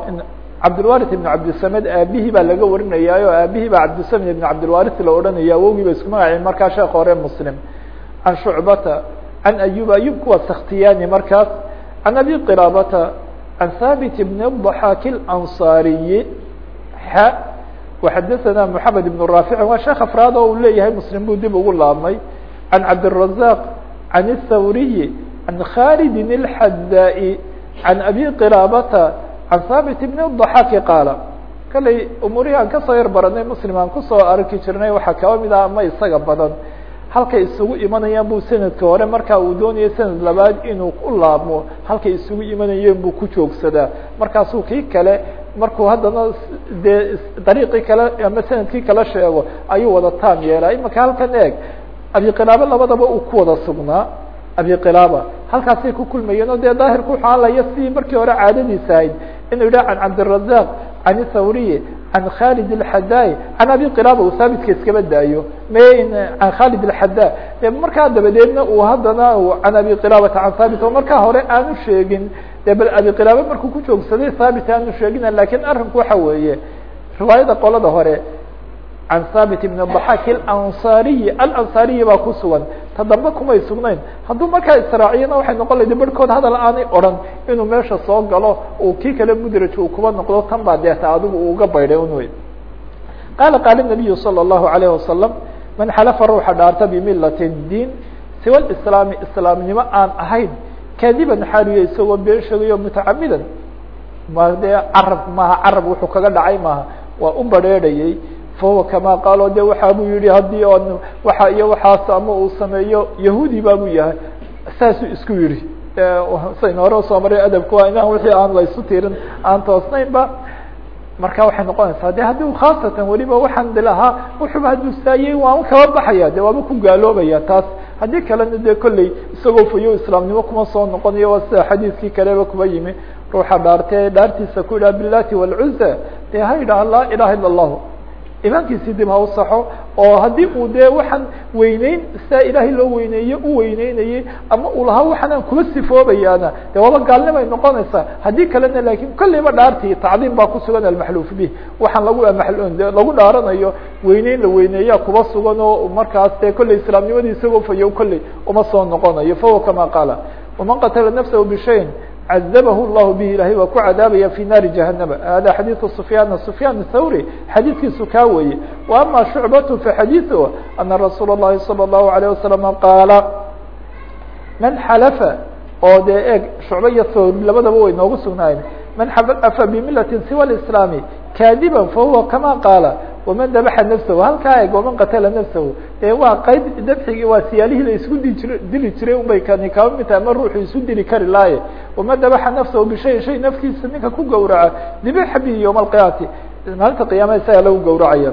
cabdilwaris ibn cabdisamed aabihii baa laga warinayaayo aabihii baa cabdisamid ibn cabdilwaris la odhanaya awogii ba isku magacay markaa sheekh hore muslim can shucbata can ayub ayub kuwa sakhtiyani markaas can abi qiraabata can thabit bn الضaxaak اlanصariyi xa وxadaثana mحamed ibn raafici waa sheekh afraad oo uu leeyahay muslim buu dib ugu laabmay can cabdiلrazaq can الthawriyi can khalidi الxadaa-i can abi qiraabata can thabit bn الضaxaaki qaala kaley umuurihii aan kasoo yar baranay muslim aan kusoo arki jirnay waxaa kaba mid ah ama isaga badan halkay isugu imanayaan bu sanadka hore markaa uu doonayo sanad labaad inuu u laabmo halkay isugu imanayeen buu ku joogsadaa markaasuu kii kale markuu haddana dee dariiqii kale ama sannadkii kala sheego ayuu wada taam yeelaa. Imaka halkan eeg abiqilaaba labadaba uu ku wada sugnaa abiqilaaba halkaasay ku kulmayeen oo dee daahirku wuxuu hadlaya sidii markii hore caadadiisa ahayd. Inuu yidhaha can cabdirazaq can thawriye can khalid اxaday can abiqilaaba uu saabidka iskaba daayo. Man can khalid اxada markaa dabadeedna uu haddana can abiqilaabata can saabit markaa hore aanu sheegin de bal abi qilaaba markuu ku joogsaday haabit aanu sheegina lakin arrinku waxa weeye riwaayada qolada hore can haabit ibn ضaxaak alanصariyi alansariyi baa ku sugan ta dambe kumay sugnayn hadduu markaa israaciyana waxay noqon layda barhkood hadal aanay odran inuu meesha soo galo uu kii kale mudraj uu kuba noqdo tan baa deeta adigu uga baydhay un wey qaala qaala nabiyu salى الlahu عalayه wasalam man xalafa ruuxa dhaarta bimilatin diin siwa islaami islaamnimo aan ahayn kadiban xaaliyo isagoo been sheegayo mutacamidan ma dee carab maaha carab wuxuu kaga dhacay maaha. Waa u bareerhayey fahuwa kama qaalo de waxa buu yihi haddii on waxa iyo waxaas ama uu sameeyo yahuudi baabuu yahay. Saasuu isku yihi saynu hore u soo maray adabku waa inaan wixii aan la tirin aan toosnayn marka waxay noqonaysaa de haddi khaasatan weliba waxaan de lahaa wuxuba hadduu saayey waaba kaba baxaya de waaba ku gaaloobaya taas. Haddii kalena de kolley isagoo fayo islaamnimo kuma soo noqonayo waa sida xadiiskii kaleba kuba yimi ruuxa dhaarte dhaartiisa ku yidhaha bilati walcuza de ha yidhaah laa ilaha ila allahu imaankiisii dib ha u saxo oo haddii uu dee waxaan weyneyn sidaa ilaahay loo weyneeye u weyneynayey ama uu lahaa waxaanaan kuba sifoobayaana de waaba gaalnimay noqonaysaa haddii kalena laakiin kolleyba dhaartii tacdiim baa ku sugan almaxluuf bih. Waxaan lagu lagu dhaaranayo weyneyn la weyneeyaa kuba sugan oo markaas dee kolley islaamnimadii isagoo fayo kolley uma soo noqonayo fahuwa kama qaala. Waman qatala nafsahu bishayin cadabahu llahu bihi ilahay waa ku cadaabaya fi naari jahanama hada xadiidu sufyaan sufyaan thawri xadiidkiisu kaa weye wa ama shucbatu faxadiiثu ana rasuula الlahi salى الlahu عalيه wasalam qaala man xalafa oo dee eeg shucba iyo thawri labadaba way noogu sugnaayeen man xalafa bimilati siwa اislaami kaadiba fahuwa kama qaala waman dabaxa nafsahu halkaa eeg waman qatala nafsahu. Dee waa qeyb dabxigii waa siyaalihii la isku di jir dili jiray unbay kani mid tahay ama ruuxu isu dili kari laaye. Waman dabaxa nafsahu bishayin shay nafkiisa ninka ku gawraca dibixa bihi maalinta qiyaama isaga lagu gawracaya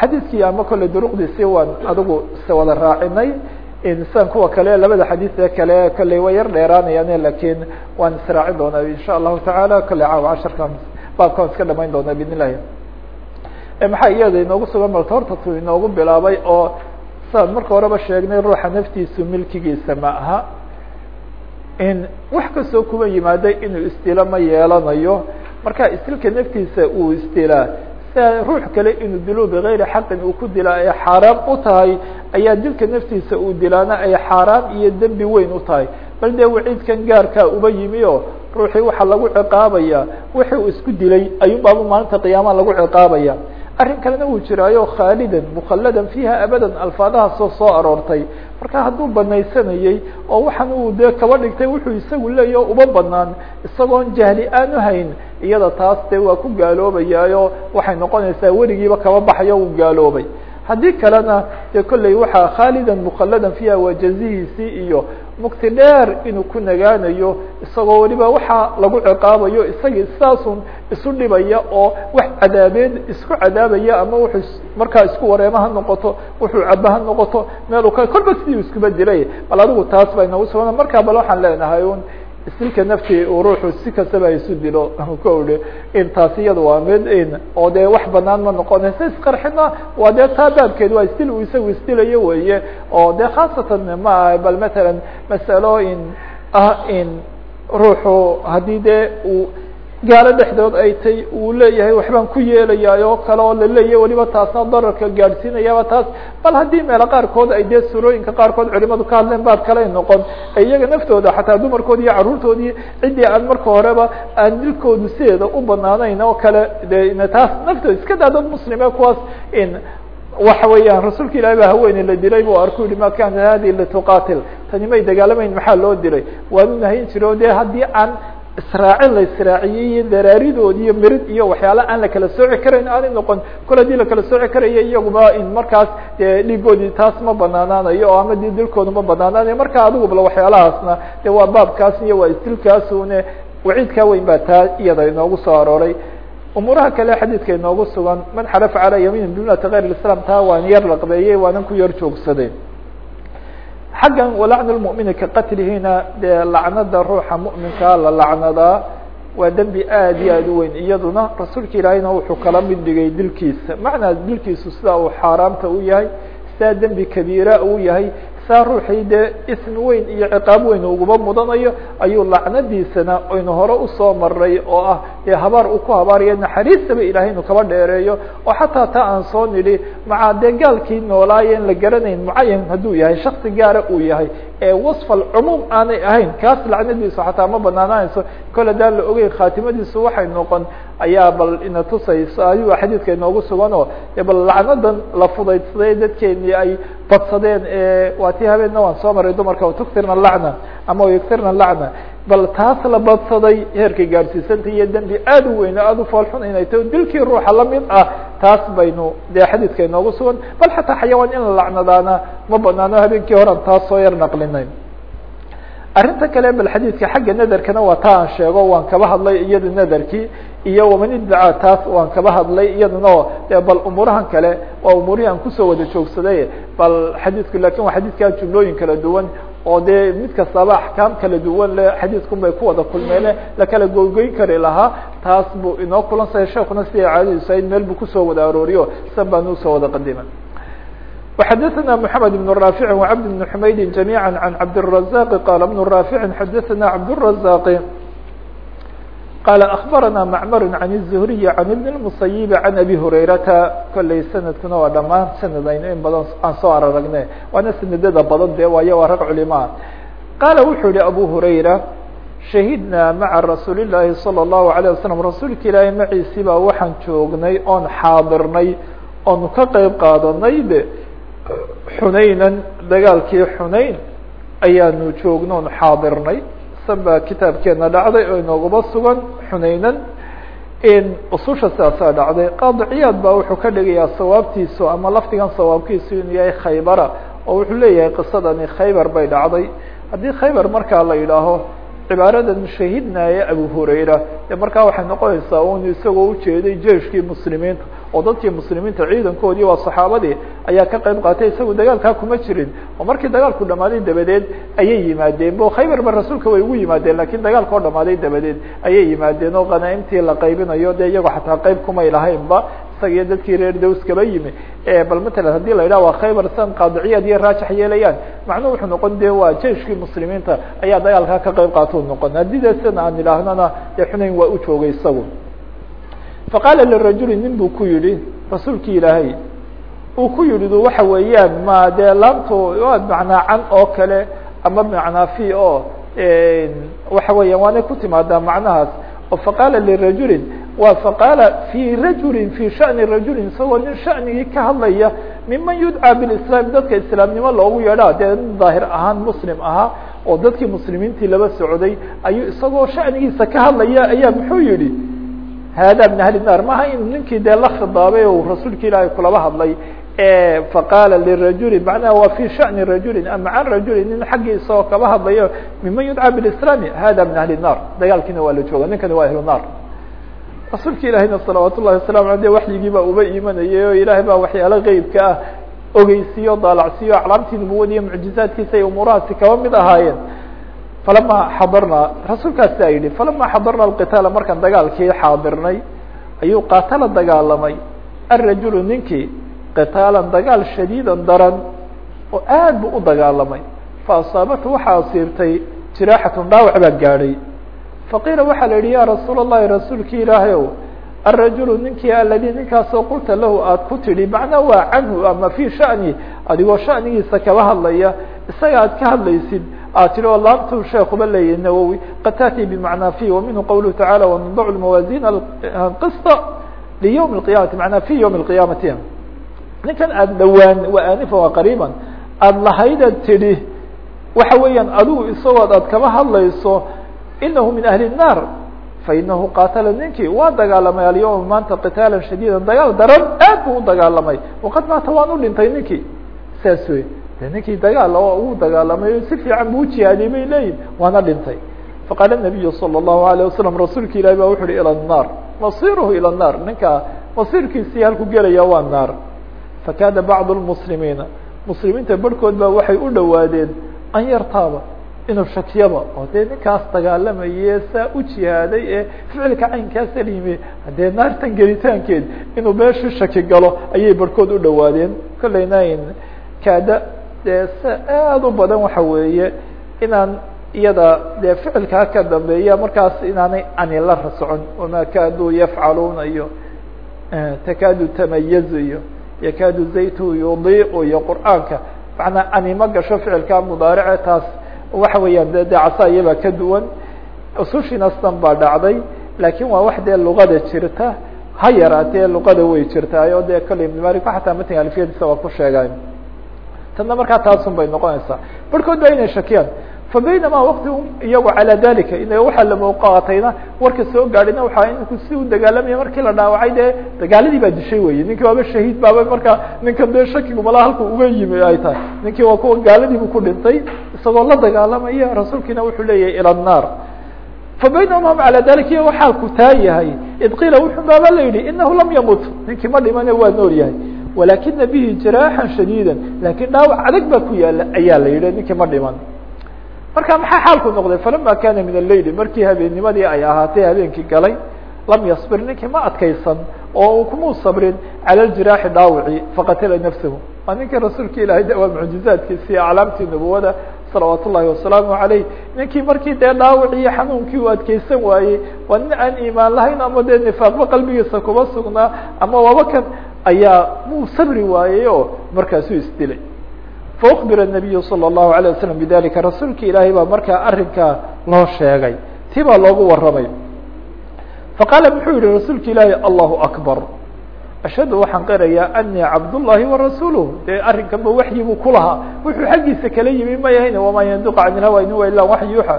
xadiidkii ama kolley duruqdiisi waan adigu is wada raacinay. Sidan kuwa kale labada xadiis ee kale kolley way yar dheeraanayaan laakiin waan israaci doonaa insha allahu tacaala kolley caawa casharkan baabkaan iska dhamayn doonaa bidn maxaa iyada inoogu sugan balta horta tu inoogu bilaabay oo sidaan marka horeba sheegnay ruuxa naftiisu milkigiisa ma aha. In wax kastoo kuba yimaaday inuu istilo ma yeelanayo. Marka istilka naftiisa uu istilaa sia ruux kale inuu dilo bigayri xaqin uu ku dilaa ay xaaraam u tahay ayaa dilka naftiisa uu dilaana ay xaaraam iyo dembi weyn u tahay. Bal dee waciidkan gaarkaa uba yimi ruuxii waxaa lagu ciqaabaya wixii uu isku dilay ayuun baaba maalinta qiyaamaha lagu ciqaabaya arrin kalena wuu jiraayo khaalidan mukhalladan fiiha abadan alfaadahaasoo soo aroortay. Marka hadduu banaysanayey oo waxan uu dee kaba dhigtay wuxuu isagu leeyahy o uma banaan isagoon jahli aan uhayn iyada taas dee waa ku gaaloobayaayo waxay noqonaysaa weligiiba kaba baxayo uu gaaloobay. Haddii kalena dee kolley waxaa khaalidan mukhalladan fiiha waa jazihiisii iyo mukti dheer inuu ku nagaanayo isagoo weliba waxaa lagu ciqaabayo isagii sidaasun isu dhibaya oo wax cadaabeed isku cadaabaya ama wuxuu markaa isku wareema ha noqoto wuxuu caba ha noqoto meel u ka kolba sidii iskuba dilay bal adigu taas bay nagu sugan bal waxaan leenahay un silka nafti uu ruuxu si kastaba isu dilo ko uri intaas iyada waa mid oo dee wax banaan ma noqonaysa isqarxina waa dee taa baabkeed waa isdil uu isagu isdilayo weye oo dee khaasatan ma bal matalan masalo in ah in ruuxu haddii dee uu gaalo dhexdood ay tay uu leeyahay waxbaan ku yeelayaa oo kale oo laleeyahy weliba taasna dararka gaadhsiinayaba taas. Bal haddii meelo qaarkood ay dee surooyinka qaarkood culimadu ka hadleen baab kale noqon. Iyaga naftooda xataa dumarkoodi iyo carruurtoodii ciddii aan marka horeba aan dilkoodu sideeda u banaanayn oo kale de taas naftooda. Iska daa dad muslime kuwaas in waxa weeyaan rasuulka ilahi ba haweene la dilay bu arku yihi ma kanat hadi lituqatil tani may dagaalamayn maxaa loo dilay? Waanu nahayn jire o de haddii aan israacin la israaciyey iyo daraaridoodi iyo mirid iyo waxyaala aan la kala sooci karayn aanay noqon. Kol haddii lakala sooci karaya iyaguba in markaas de dhiigoodii taas ma banaanaanayo oo ama di dilkooda ma banaanaanayo. Marka adigu bal waxyaalahaasna de waa baabkaas iyo waa isdilkaasune waciidkaa weyn baa taa iyada inoogu soo arooray. Umuuraha kale xadiidka inoogu sugan man xarafa calaa yamiin bimilati kayr islam taa waan yar laqbeeyey waanan ku yar joogsaday xaggan walacnu lmu'mini ka qatlihina dee lacnada ruuxa mu'minkaa la lacnadaa waa dembi aad iyo aad u weyn. Iyaduna rasuulka ilaahayna wuxuu kala mid dhigay dilkiisa. Macnaa dilkiisu sidaa uu xaaraamta u yahay sidaa dembi kabiira uu yahay saa ruuxii dee ismi weyn iyo ciqaab weyn uguba mudanayo ayuu lacnadiisana aynu hore u soo maray oo ah dee habaar uu ku habaarayo naxariistaba ilahay inu kaba dheereeyo. Oo xataa taa aan soo nidhi macaa dee gaalkii noolaayen la garanayn mucayan hadduu yahay shaksi gaara uu yahay ee wasfal cumuum aanay ahayn. Kaas lacnadiisu xataa ma banaanaanayso. Kol haddaan la ogeyn khaatimadiisu waxay noqon. Ayaa bal ina tusayso ayuu xadiidka inoogu sugan oo bal lacnadan la fudaydsaday dadkeeni ay badsadeen waa tii habeenna waan soo maray dumarka tuktirna lacna ama yugtirna lacna bal taas la badsaday heerkay gaadhsiisanta iyo dembi aad u weyn aad u foolxun inay taho dilkii ruuxa la mid ah taas baynu dee xadiidka inoogu sugan. Bal xataa xayawaan in la lacnadaana ma banaano habeenkii horan taas soo yar naqlinay arrinta kale bal xadiidka xagga nadarkana waa taa aan sheego waan kaba hadlay iyada nadarkii iyo waman idacaa taas waan kaba hadlay iyaduna de bal umuurahan kale waa umuurihii aan ku soo wada joogsaday. Bal xadiidku laakiin waa xadiidkaa jumlooyin kala duwan oo dee mid kastaba axkaam kala duwan le xadiidkun bay ku wada kulmeene lakala goygoyn kari lahaa taas buu inoo kulansahay sheekuna siday caadadiisu ahayd meel buu kusoo wada arooriyo san baan usoo wada qadima وxdثna محمد بن رافع وعبد بن حمyد جميعا عن عبد الرزاق قال بن رافع xdثna عبد الرزاق قال أخبرنا معمر عن الزهري عن بن المصيب عن أبي هريرةa koلey سندkuna waa dhamaan سند aynu in badan aan soo araragne waana سندada badan de waayo waa rag cuلimaa qاaل wuxuu yihi أبو هريرة شhahidna mعa رasuuل اللahi صلى الله عليه وسلم rasuulka ilaahay maciisi baa waxaan joognay oon xaadirnay oonu ka qeyb qaadanay de xunaynan dagaalkii xunayn ayaanu joogno oon xaadirnay san baa kitaabkeena dhacday oo inoogaba sugan xunaynan in ususha sidaasaa dhacday. Qaadiciyaad baa wuxuu ka dhigayaa sawaabtiisu ama lafdigan sawaabkiisu inuu yahay khaybara oo wuxuu leeyahay qisadani khaybar bay dhacday. Haddii khaybar markaa la yidhaaho cibaaradan shahidnaaye abu hurayra. De markaa waxay noqonaysaa un isagoo ujeeday jeeshkii muslimiinta oo dadkii muslimiinta ciidankoodii waa saxaabadii ayaa ka qayb qaatay isagu dagaalkaa kuma jirin. Oo markii dagaalku dhamaaday dabadeed ayay yimaadeen. Bo khaybar ba rasuulka way ugu yimaadeen laakiin dagaalka oo dhamaaday dabadeed ayay yimaadeen. Oo qanaaimtii la qaybinayo de iyagoo xataa qayb kumay lahaynba isaga iyo dadkii reer daws kaba yimi. Bal matalan haddii la yidhah waa khaybar san qaadiciyaad iyo raajax yeelayaan macnuhu wuxuu noqon de waa jeeshkii muslimiinta ayaa dagaalkaa ka qayb qaato noqon. Haddii de aan idhaahnana dee xunayn waa u joogay isagu. Faqaala lirajuli nin buu ku yihi rasuulki ilaahay uu ku yihi waxa weeyaan ma dee laamtu macnaa can oo kale ama macnaa fi o waxa weeyaan waanay ku timaadaa macnahaas. Oo faqaala lirajulin wa faqaala fi rajulin fi shani rajulin isagoo nin shanigii ka hadlaya miman yudcaa bilislaam dadka islaamnimo loogu yeedha dee daahir ahaan muslim ahaa oo dadkii muslimiintii laba socday ayuu isagoo shanigiisa ka hadlaya ayaa muxuu yihi hada min ahli naar maha in ninkii dee la khidaabay o rasuulka ilaahay kulaba hadlay faqaala lirajuli macnaha waa fi shani rajulin ama can rajulin nin xaggii isagoo kaba hadlayo miman yudcaa bilislaami hada min ahli naar. Dagaalkiina waa la jooga ninkani waa ahlu naar rasuulka ilaahayna salawaat ullahi wasalamu aleh de waxyigii baa uba imanayay oo ilaahay baa waxyaalo qeybka ah ogeysiiyo daalacsiiyo aclaamtii nubuwadiiyo mucjizaadkiisa ay umuurahaasi kaba mid ahaayeen. Falama xadarnaa rasuulkaasi a yidhi falama xadarna alqitaala markaan dagaalkii xaadirnay ayuu qaatala dagaalamay. Alrajulu ninkii qitaalan dagaal shadiidan daran oo aad bu u dagaalamay. Fa asaabatu waxaa asiibtay jiraaxatun dhaawac baa gaadhay faqiila waxaa la yihi ya rasuul الlahi rasuulki ilaahay ow الrajulu ninkii aladi ninkaasoo qulta lahu aad ku tidhi macnaa waa canhu ama fi shani adigoo shanigiisa kaba hadlaya isaga aad ka hadlaysid aad tihi oo laabtu sheekuba leeyahy nawowi qad taأti bmacnaa fi waminhu qawluhu tacalى wanadac mawazin qisط liywm اqiyamati manaa fi ywm اqiyamati ninkan aada dhawaan waa anifa waa qariiban aada lahaydaad tidhi waxa weeyaan adigu isagood aad kaba hadlayso inahu min ahli الnaar fainahu qaatala ninkii waa dagaalamay alyawma maanta qitaala shadiida dagaal daran aad buu u dagaalamay waqad maata waan u dhintay ninkii saas wey de ninkii dagaal oo uu dagaalamay si fiican buu ujihaadiyay bay leeyihin waana dhintay faqaala nabiyu salى الlahu alayه wasalam rasuulka ilahi ba wuxu uhi ilى الnaar masiruhu ilى الnaar ninka masiirkiisii halku gelaya waa naar fakada bacd الmuslimiina muslimiinta barhkood ba waxay u dhowaadeen an yartaaba inuu shakiyaba oo dee ninkaas dagaalamaye saa u jihaaday ee ficilka caynkaasa yimi dee naartan gelitaankeed inuu meeshu shaki galo ayay barhkood u dhowaadeen. Kolleyna kaada dee aada u badan waxa weeye inaan iyada dee ficilkaa ka dambeeya markaas inaanay anila socon wama kaaduu yafcaluuna iyo takaadu tamayazu iyo yakaadu zaytu yudiicu iyo qur'aanka. Macnaa anima gasho ficilkaa mudaarice taas waxa weeyaan de de casa iyabaa ka duwan. Usushiina stan baa dhacday laakiin waa wax dee luqada jirta ha yaraatee luqada way jirtaay oo dee kale ibn malik xataa matn alfiyadiisa waa ku sheegay tanna markaa taasun bay noqonaysaa. Barhkood ba inay shakiyaan fa baynama wakti iyagu calaa dalika in waxaa la muuqaatayna warka soo gaadhina waxaa inku si u dagaalamaya markii la dhaawacay dee dagaaladii baa dishay wey ninkii waaba shahiid baaba markaa ninkan dee shakigu malaa halku uga yimi ay tahay ninkii waa kuwa gaaladiibu ku dhintay isagoo la dagaalamaya rasuulkiina wuxuu leeyahay ilى الnaar fabaynahum hum calى dalik iyo xaalku taa yahay id qiila wuxuu baaba la yihi inahu lam yamut ninkii ma dhimane waa nool yahay walakina bihi jiraaxan shadiida lakin dhaawac adag baa ku yaala ayaa la yihi ninkii ma dhiman marka maxaa xaalku noqday? Falama kana min aleyli markii habeennimadii ay ahaatay habeenkii galay lam yasbir ninkii ma adkaysan oo kumuu sabrin cala ljiraaxi dhaawicii faqatala nafsahu waa ninkii rasuulka ilaahay de waa mucjizaadkiisii aclaamtii nubuwada salawaat ullahi wasalaamu aleyh ninkii markii dee dhaawicii xanuunkii uu adkeysan waayey waa nin aan iimaan lahayn ama dee nifaaqba qalbigiisa kuma sugnaa ama waaba kan ayaa muu sabri waayey oo markaasuu isdilay faukbir الnabiyu salى الlahu عalيه wasalam bidalika rasuulka ilaahay baa markaa arrinkaa loo sheegay ti baa loogu waramay faqaala muxuu yihi rasuulka ilaahi allahu akbar ashhadu waxaan qirayaa anii cabdullahi warasuuluh dee arrinkanba waxyi buu ku lahaa wuxuu xaggiisa kala yimi ma yahayn wamaa yanduqa can ilhawa in huwa ilaa waxyi yuuxa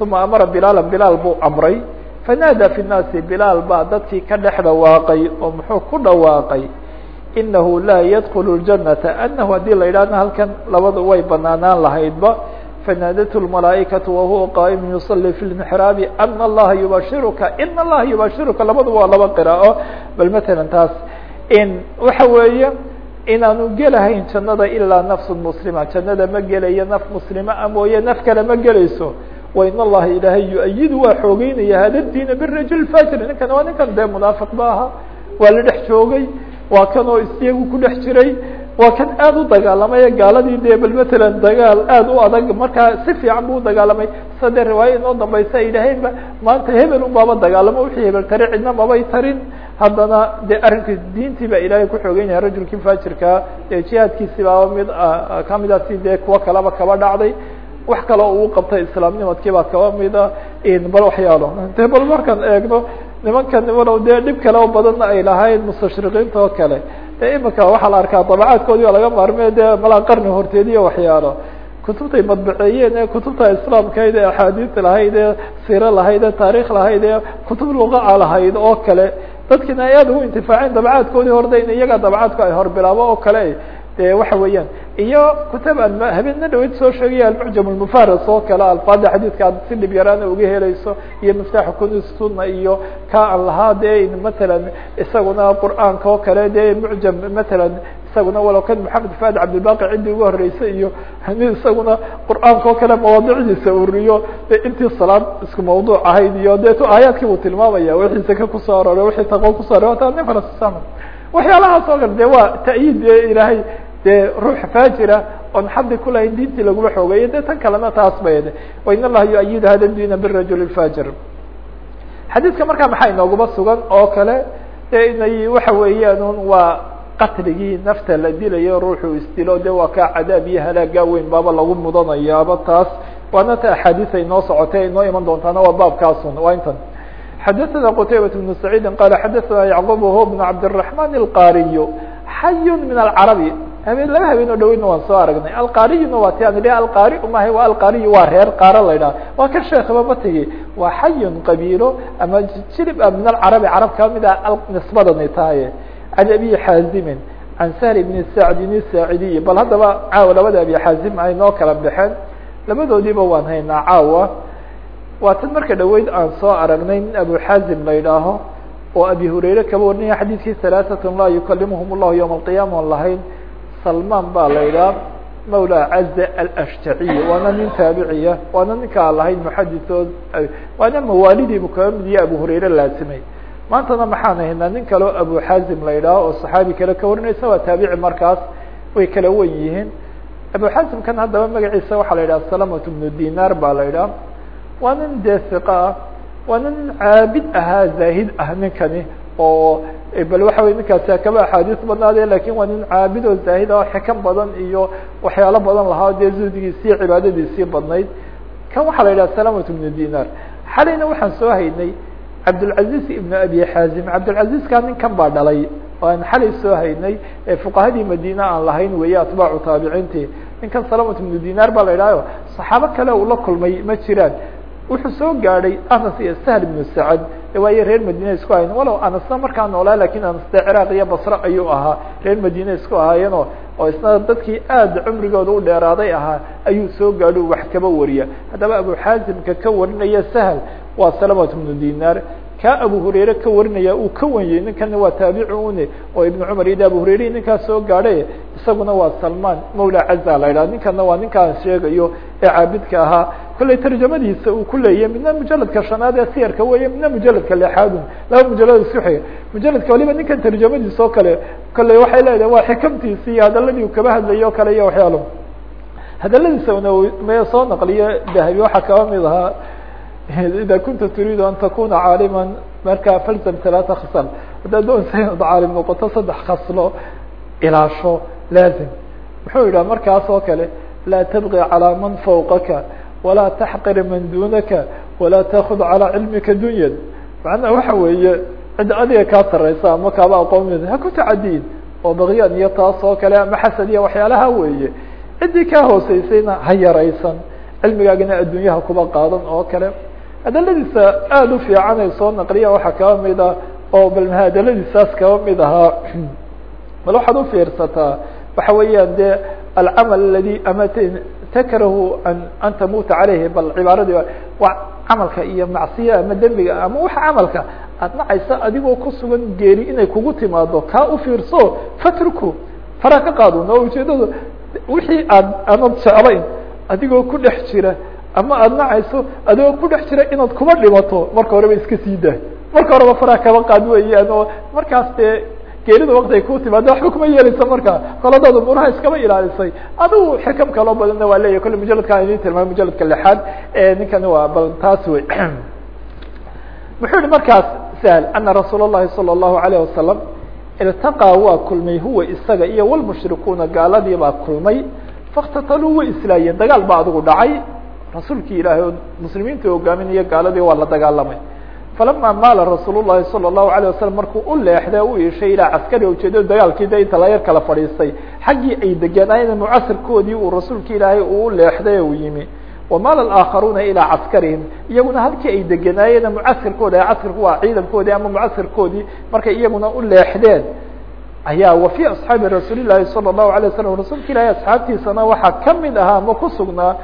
uma amara bilaala bilaal buu amray fanaada fi nnaasi bilaal baa dadkii ka dhex dhawaaqay oo muxuu ku dhawaaqay inahu laa yadkulu ljanata anahu haddii la yidhahna halkan labada way banaanaan lahaydba fanaadatu lmalaa'ikatu wahuwa qaa'im yusalli fi lmixraabi ana allaha yubashiruka ina allaha yubashiruka labaduba waa laba qiraa'o bal matalan taas waxa weeye inaanu gelahayn jannada ilaa nafsu muslima jannada ma gelayo naf muslima a naf kale ma gelayso wain allaha ilaahay yu-ayidu waa xoogeynaya hada diina birajul fajir ninkan waa ninkan dee munaafiq ba waa la dhex joogay waa kan oo isyagu ku dhex jiray. Waa kan aad u dagaalamay gaaladii dee bal matalan dagaal aad u adag markaa si fiican bu udagaalamay sa dee riwaaya inoo dambaysa ay yidhaaheenba maanta hebel un baaba dagaalamo wixii hebel tari cidna mabay tarin. Haddana dee arrinka diintii baa ilaahay ku xoogeynaya rajulkii faajirkaa dee jihaadkiisi baa mid kamida si dee kuwo kaleba kaba dhacday. Wax kale oo uu qabtay islaamnimadkii baa kaba mida bal waxyaalo. De bal markaan eegno nimankan walow dee dhib kale oo badanna ay lahayn mustashriqiinta oo kale. De imika waxaa la arkaa dabacaadkoodii oo laga maarmay dee malaa qarni horteed iyo waxyaalo. Kutubtay madbaceeyeen ee kutubta islaamkahayd ee axaadiis lahayd ee siro lahayd ee taarikh lahayd ee kutub luqaca lahayd oo kale. Dadkina ay aada ugu intifaaceen dabacaadkoodii horde in iyaga dabacaadku ay horbilaabo oo kale de waxa weeyaan. Iyo kutab aan habeenna dhaweyd soo sheegaya almucjam lmufaras oo kale alfaada xadiidka aad si dhib yaraana uga helayso iyo miftaaxu kunis sunna iyo ka aan lahaa dee matalan isaguna qur'aanka oo kale dee mucjam matalan isaguna walow kan maxamed faad cabdilbaqi ciddii ugu horreysay iyo isaguna qur'aanka oo kale mawaadicdiisa uriyo de intii salaad isku mawduuc ahayd iyo de t aayaadkii buu tilmaamaya wixii saka ku soo aroray wixii taqwo ku soo aroray ta nin falasam waxyaalahaas oo kale de waa ta'yiid ilaahay dee ruux faajira oon xaddi kulahayn diintii laguma xoogeeyo de tan kalena taas bay wain allaha yu-ayidu hada diina birajul faajir xadiidka markaa maxaa inooguma sugan oo kale de inay waxa weeyaan un waa qatligii nafta la dilayo ruuxuu isdilo de waa kaa cadaab iyo halaagaa weyn baaba lagu mudanayaaba taas waana ta axaadiis ay noo socotay ay noo iman doontaana waa baabkaasun waa intan xadaثna qtaybaة بن سacيidi qala xadaثna yعqub ho بن cabdالرaحman الqariy xay min alcarabi habeen laba habeen oo dhaweyna waan soo aragnay. Alqaariyuna waa ti an alqaari umahay waa alqaariyu waa reer qaaro la idhaha waa kan sheekaba matigi waa xayun qabiilo ama jilib ah min alcarabi carab ka mid ah nisbadani tahaye can abi xaazimin can sahl bni sacdin saacidiyi bal haddaba caawa labada abi xaazim ay noo kala baxeen. Labadoodiiba waan haynaa caawa. Waa tan marka dhaweyd aan soo aragnay nin abu xaazim la idhaaho oo abi hurayre kaba warinaya xadiidkii halaaatun laa yukalimuhum llahu yowma alqiyaama on lahayn salman baa la yidhaha mawla caza alashtaciy waana nin taabiciya waana ninkaa lahayn muxadiثood waana mawaalidiibu kaba mid iyo abu hurayre laasimay maantana maxaan haynaa nin kaleo abu xaazim la yidhaaho oo saxaabi kale ka warinaysa waa taabici markaas way kala wen yihiin. Abu xaazim kan haddaba magaciisa waxaa la yidhaha salamat bnu dinar ba la yidhaha waa nin dee ah waa nin caabid ahaa zaahid ah ninkani oo bal waxa wey ninkaasi kaba axaadiis badnaade laakiin waa nin caabid oo zaahid ah xikam badan iyo waxyaalo badan lahaa dee zuhdigiisii cibaadadiisii badnayd. Kan waxaa la yidhaha salamat bnu dinar xalayna waxaan soo haynay cabdilcaziz ibnu abi xaazim. Cabdilcazizka ninkan baa dhalay. Aan xalay soo haynay ee fuqahadii madine aan lahayn weeye atbaacu taabiciintii. Ninkan salamat bnu dinar baa la yidhahayo saxaabo kale uu la kulmay ma jiraan. Wuxuu soo gaadhay anas iyo sahl ibnu sacad waayo reer madine isku ahayn. Walow anasna markaa noolaa laakiin anas de ciraaq iyo basre ayuu ahaa. Reer madine isku ahaayeenoo oo isna dadkii aada cumrigooda u dheeraaday ahaa ayuu soo gaadho wax kaba wariya. Haddaba abu xaazimka ka warinaya sahl waa salamat bnu dinar ka abu hurayre ka warinaya uu ka wanyey ninkana waa taabici une oo ibnu cumar iyo abu hurayre ninkaas soo gaadhay isaguna waa salman mawla caza la yidhaha ninkana waa ninkaan sheegayo ee caabidka ahaa. Kollay tarjamadiisa uu ku leeyahy midna mujaladka shanaad ee siyarka weeye midna mujaladka lexaadun laba mujalad isku xiga mujaladka waliba ninkan tarjamadiisa oo kale kollay waxay leedahay waa xikamtiisi iyo hadaladii uu kaba hadlayo o kale iyo waxyaalo. Hadaladiisa me soo naqliyo dahabi waxaa kaba mid ahaa ida kunta turiidu an takuna caalima marka falzam talaata khasal haddaad doonaysa inaad caalim noqoto saddex khaslo ilaasho laazim muxuu yidhaha markaas oo kale laa tabqi calىa man fawqaka walaa taxqir man dunaka walaa takud calىa cilmika dunya macnaha waxa weeye cidda adiga kaa sareysa ama kaaba aqoon ha ku tacadiyin oo bakyaan iyo taas oo kale ama xasad iyo waxyaalaha weeye ciddii kaa hooseysayna ha yaraysan cilmigaagana adduunyaha kuba qaadan oo kale hadaladiisa aada u fiican ay soo naqliya waxaa kaba mid ah oo bal hadaladiisaas kaba mid ahaa bal waxaad ufiirsataa waxa weeyaan dee alcamal aladi ama takrahu an an tamuuta caleyhi bal cibaaradii waa camalka iyo macsiya ama dembiga ama waxa camalka aad nacaysa adigoo kusugan geeri inay kugu timaado kaa ufiirso fatruku fara ka qaadun oo ujeedada wixii aad aanad jeclayn adigoo ku dhex jira ama aada nacayso adigoo ku dhex jira inaad kuba dhimato marka horeba iska sii dah marka horeba faraha kaba qaad weeyaan oo markaas dee geerida wakti ay ku timaado waxba kuma yeeleysa marka koladaad umuuraha iskaba ilaalisay adigu xikam kaloo badanna waa leeyahy kolle mujaladkaan idin tilmaamay mujaladka lixaad ninkani waa bal taas wey muxuu yihi markaas sahl ana rasuul الlahi salى الlahu عalيه wasalam iltaqىa waa kulmay huwa isaga iyo wlmushrikuuna gaaladii baa kulmay faktataluu way islaayeen dagaal baa adigu dhacay rasuulkii ilaahay oo muslimiinta hogaaminaya gaaladii waa la dagaalamay falama maala rasuul الlahi salى الlahu عalيه wasalam markuu u leexday u iishay ilaa caskari ujeedada dagaalkii de inta la yar kala fadhiistay xaggii ay deganaayeen mucasirkoodii uu rasuulki ilaahay uu u leexday uu yimi wamaala aakharuuna ilaa caskarihim iyaguna halkii ay deganaayeen mucasirkooda casirku waa ciidankoodii ama mucasirkoodii markay iyaguna u leexdeen ayaa wa fii asxaabi rasuuli llahi salى الlahu alay waslam rasuulka ilaahay asxaabtiisana waxaa kamid ahaa ama ku sugnaa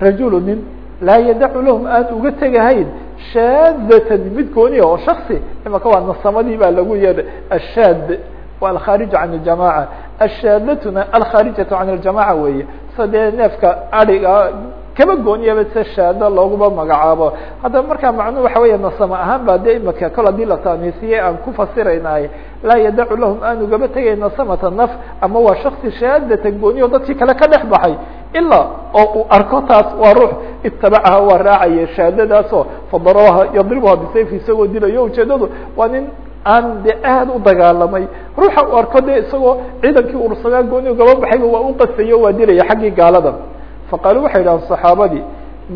rajulu nin laa yadacu lahum aan uga tegahayn shaadatan mid gooniya oo shaksi imaka waa nasamadii baa lagu yeedhay. Ashaad waa alkhaarij can اljamaca ashaadatuna alkhaarijatu can اljamaca weeye. Sa dee neefka ariga kaba gooniyaba se shaado looguma magacaabo. Haddaba markaa macnuhu waxa weya nasama ahaan ba de imaka kol haddii la taaniisiyey aan ku fasiraynaay laa yadacu lahum aan ugaba tegay nasamata naf ama waa shaksi shaadatan gooniya o dadkii kale ka dhex baxay ilaa oo uu arko taas waa ruux itabacaha waa raacaya shaadadaasoo fadarooha yadribuha bisayf isagoo dilayo ujeedadu waa nin aan de aad u dagaalamay. Ruuxa uu arko de isagoo ciidankii ursadaa gooni gaba baxayba waa u qasayo waa dilaya xaggii gaaladan faqaalu waxay idhahan saxaabadii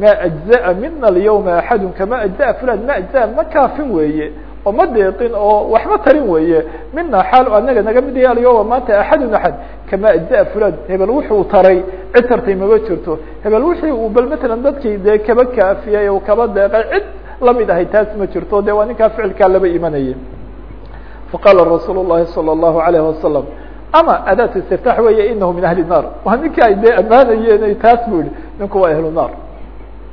ma ajza'a mina alyawma axadun kama ajza'a fulan ma ajza'a ma kaafin weeye oo ma deeqin oo waxba tarin weeye mina xaal anaga naga mid yahay alyوم maanta أحad أحad kama أجزaء fulan hebel wuxuu taray cid tartay maba jirto hebel wixii uu bal mثala dadkii dee kaba kaafiyay o kaba deeqay cid lamid ahay taas ma jirto de waa ninkaa ficilkaa laba imanaya faqala rasuul الlahi salى الlahu عalيه wasalam ama adaat istiftax weeye inahu min ahli الnar waa ninkii ay dee ammaanayeen taas bu yihi ninku waa ahlu naar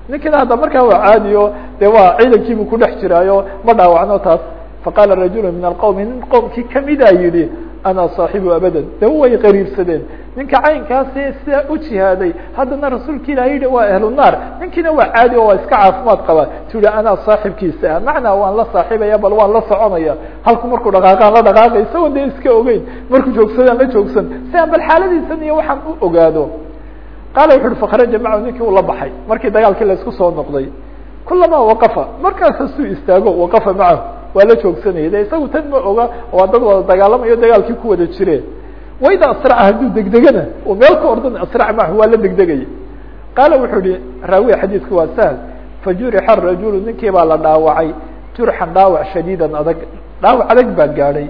ninkina hadda markaa waa caadiyo de waa ciidankiibu ku dhex jiraayo ma dhaawacno taas. Faqala rajulu min alqowmi nin qowmkii kamida yihi ana صaaxibu abadan. De way qariibsadeen. Ninka caynkaasi sidaa u jihaaday haddana rasuulka ilah yihi waa ahlu naar. Ninkiina waa caadi o waa iska caafimaad qaba. Tu yihi anaa saaxibkiisa ah. Macnaa waan la saaxibaya bal waan la soconaya. Halku markuu dhaqaaqaan la dhaqaaqay isagoo de iska ogeyn. Markuu joogsadaan la joogsan. Si aan bal xaaladiisan iyo waxaan u ogaado qaala wuxu uhi fakhraja macahu ninkii uu la baxay markii dagaalkii la isku soo noqday. Kulamaa waqafa. Markaas hasuu istaago waqafa macahu waa la joogsanaya de isagu tan ma oga waa dad wada dagaalamayo dagaalkii ku wada jireen. Wayda asraca hadduu degdegana oo meel ka ordan asrac macahu waa la degdegaya qaala wuxuu yihi raawiya xadiidku waa sahl. Fajurixa rajulu ninkii baa la dhaawacay jurxan dhaawac shadiidan adag dhaawac adag baa gaadhay.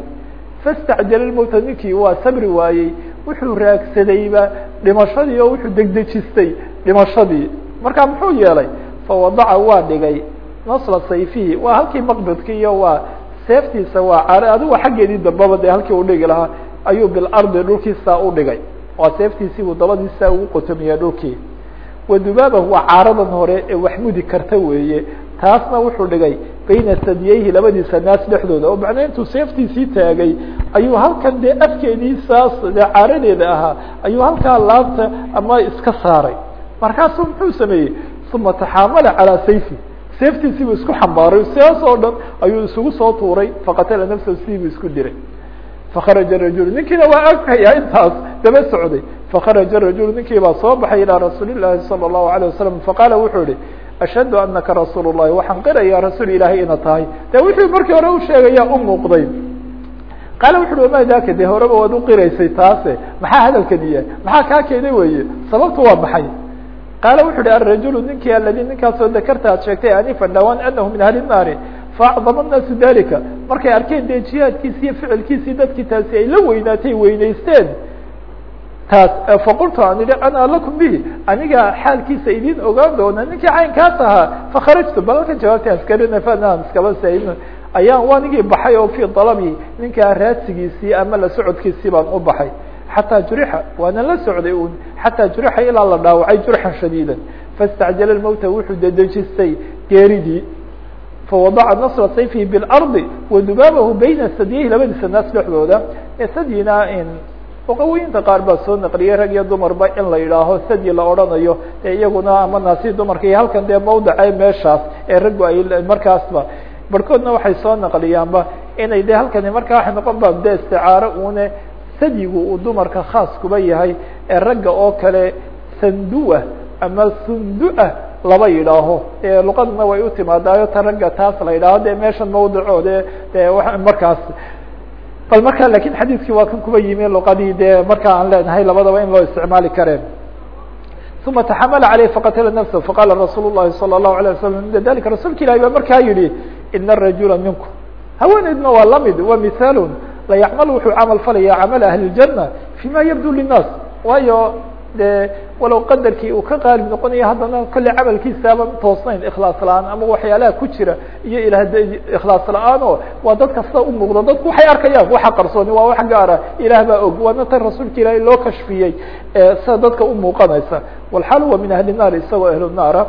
Fastacjala mowta ninkii waa sabri waayey wuxuu raagsadayba dhimashadii oo wuxuu degdejistay dhimashadii. Marka muxuu yeelay? Fawadaca waa dhigay. Nasla sayfihi waa halkii maqbidki iyo waa seeftiisa waa car adigu xaggeedii dambaba dee halkii udhigi lahaa ayuu bilardi dhulkiisaa udhigay waa seeftiisii buu dabadiisaa ugu qotomiyaa dhulkii. Wadubaaba waa caaradan hore ee wax mudi karta weeye. Taasna wuxuu dhigay bayna sadiyeyhi labadiisa naas dhexdooda oo macnaa intuu seeftiisii taagay ayuu halkan dee afkeedii saas dee caaradeeda ahaa ayuu halkaa laabta ama iska saaray markaasuu muxuu sameeyey uma taxaamala calaa sayfi seeftiisiibuu isku xambaaray sidaas oo dhan ayuu isugu soo tuuray faqatala nafsahu sidiibuu isku diray fakharaja rajulu ninkiina waa arkaya intaas daba socday fakharaja rajulu ninkii baa soo baxay ilaa rasuuli llahi salى الlahu عalيه wasalam faqaala wuxuu yihi ashhadu anaka rasuul الlahi waxaan qirayaa rasuul ilaahay ina tahay. De wuxuu markii hore u sheegayaa u muuqday. Qaale wuxu uhi ama daaka de horeba waad uqiraysay taase? Maxaa hadalkani yahay? Maxaa kaa keenay weeye? Sababtu waa maxay? Qaale wuxu uhi alrajulu ninkii aladi ninkaasoo dakarta aad sheegtay anifan dhawaan anahu min ahli naari faacdama naasu dalika markay arkeen de jihaadkiisi iyo ficilkiisii dadkii taasi ay la weynaatay weynaysteen taas faqultu aan idhi ana lakum bihi. Aniga xaalkiisa idin ogaan doona ninkii caynkaas ahaa fakharajtu bal halkan jawaabta askarina fanaan iskaba sayn ayaan wanigii baxay oo fii dalabi ninkaa raadsigiisii ama la socodkiisii baan u baxay. Xataa jurixa waana la socday un xataa jurixa ilaa la dhaawacay jurxan shadiida faاstacjala mowta wuxuu dedejistay geeridii. Fawadaca nasra sayfihi biاlardi wadubaabahu bayna sadyeyhi labadiisa naas dhexdooda sadyina luqawooyinta qaar baa soo naqliyay rag iyo dumarba in la yidhaaho sadyi la odhanayo ee iyaguna ama naasi dumarka iyo halkan dee mawdace meeshaas ee raggu ay markaasba barhkoodna waxay soo naqliyaanba inay de halkani markaa waxay noqon ba de isticaaro une sadyigu uu dumarka khaas kuba yahay ee ragga oo kale sanduah ama sunduah laba yidhaaho luqaduna way u timaadaayo ta ragga taas la yidhaaho de meeshan mawdicoode de markaas bal marka lakin xadiidkii waa kan kuba yimi luqadii de marka aan leenahay labadaba in loo isticmaali kareen uma taxamala aleyh faqatla nafsa faqala rasuul الlahi salى الlahu alيه wasalam inda dalika rasuulka ilahi baa markaa yihi ina rajula minku haweeneydna waa lamid wa mithaalun la yacmal wuxuu camal falaya camala ahli اljana fima yabdu liلnaas waayo de walow qadarkii uu ka qaalib noqonayo haddana kolley camalkiisaaba toosnayn ikhlaas la'aan ama waxyaalaha ku jira iyo ilah ikhlaas la'aan oo waa dad kasta umuuqdo dadku waxay arkayaan waxa qarsooni waa wax gaara. Ilaah baa og waana tan rasuulka ilaahay loo kashfiyey sida dadka umuuqanaysa walxaal wa min ahli naari isagoo ahlu naara.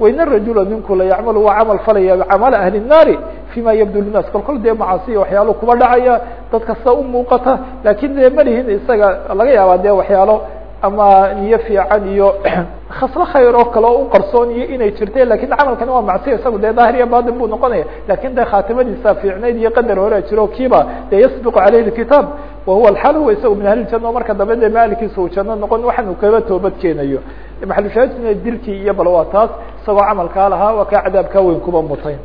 Wain rajula ninku la yacmalu waa camal falaya camala ahli naari fima yabdu linaas kolkol dee macaasiya waxyaalo kuba dhacaya dad kasta umuuqata laakiin de malihin isaga laga yaabaa dee waxyaalo ama niyo fiican iyo khaslo khayr oo kale oo u qarsooniyo inay jirte lakin camalkani waa macsiya isagu dee daahir iyo batin buu noqonaya lakin de khaatimadiisa fiicnayd iyo qadar hore jiro kiiba dee yasbiqu caleyhi kitaab wahuwa alxal huwa isagu min ahli janna marka dambe de maalkiisa uu janno noqon waxan uu kaga toobad keenayo maxalushaahidkuna dilkii iyo bal waa taas isagoo camalkaa lahaa waa kaa cadaabkaa weyn kuba mutay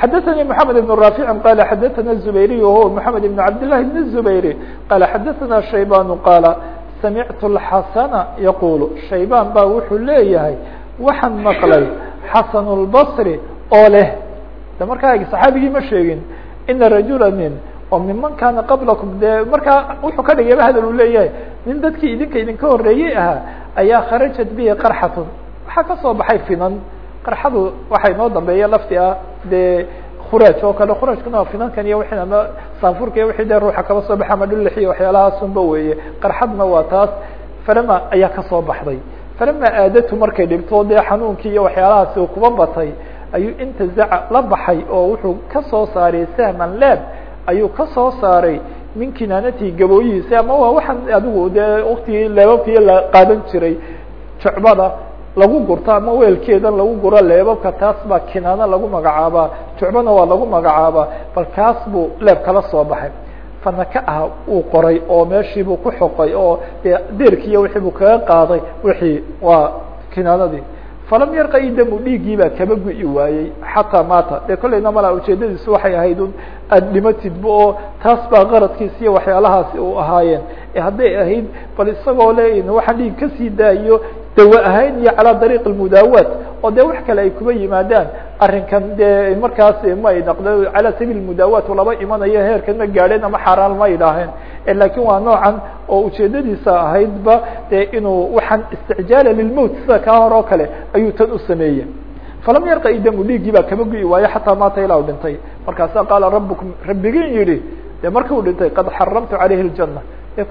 xadaثnي محamed بن رافع qال xadaثna الزubayriي وhuwa محamed بن cabd للahi بن الزubayri qال xadaثna شhaybاn qاala samictu xasana yaquulu. Shaybaan baa wuxuu leeyahay waxaan maqlay xasan اlbصri oo leh. De markaa saxaabigii ma sheegin ina rajula nin oo miman kaana qablakum. Dee markaa wuxuu ka dhigayba hadal uu leeyahay nin dadkii idinka idinka horeeyey ahaa ayaa kharajat bihi qarxatun. Waxaa ka soo baxay finan. Qarxadu waxaa inoo dambeeya lafti ah. Dee khuraaj oo kale khuraajkuna finankan iyo wixii ama saanfurka iyo wixii dee ruuxa kaba soo baxa ama dhullix iyo waxyaalahaasunba weeye. Qarxadna waa taas. Falama ayaa ka soo baxday. Falama aadatu markay dhibto dee xanuunkii iyo waxyaalahaasi uu kuba batay ayuu intazaca la baxay oo wuxuu ka soo saaray sahman leeb. Ayuu ka soo saaray min kinaanatii gabooyihiisa ama waa waxaan adigu dee waktigii leebabkii la qaadan jiray jucbada lagu gurto ama weelkeedan lagu guro leebabka taas baa kinaano lagu magacaabaa jucbana waa lagu magacaabaa bal kaas buu leeb kala soo baxay. Fanaka ah uu qoray oo meeshiibuu ku xoqay oo dee deerkiiyo wixii buu kaga qaaday wixii waa kinaanadii. Falam yarqa idamu dhiiggii baa kaba gu'i waayey. Xataa maata dee kollayna mala ujeedadiisu waxay ahayd un aada dhimatidba oo taas baa qaradkiisa iyo waxyaalahaasi u ahaayeen. Hadday ahayd bal isagoo le waxaan dhiig ka sii daayo dawa ahayn iyo calaa dariiq mudaawaat oo dee wax kale ay kuba yimaadaan. Arrinkan dee markaas ma ay dhaqdo calaa sabiil mudaawaat laba imanayo heerkan ma gaadheen ama xaaraan ma idhaaheen laakiin waa noocan oo ujeedadiisa ahaydba dee inuu waxaan isticjaala lilmowt sida kaa hor oo kale ayuu tan u sameeyey. Falam yarqa idamu dhiiggii baa kama gu'i waayo xataa maata ilaa u dhintay. Markaasa qaala rabukum rabbigin yihi de marka uu dhintay qad xaramtu caleyhi اljana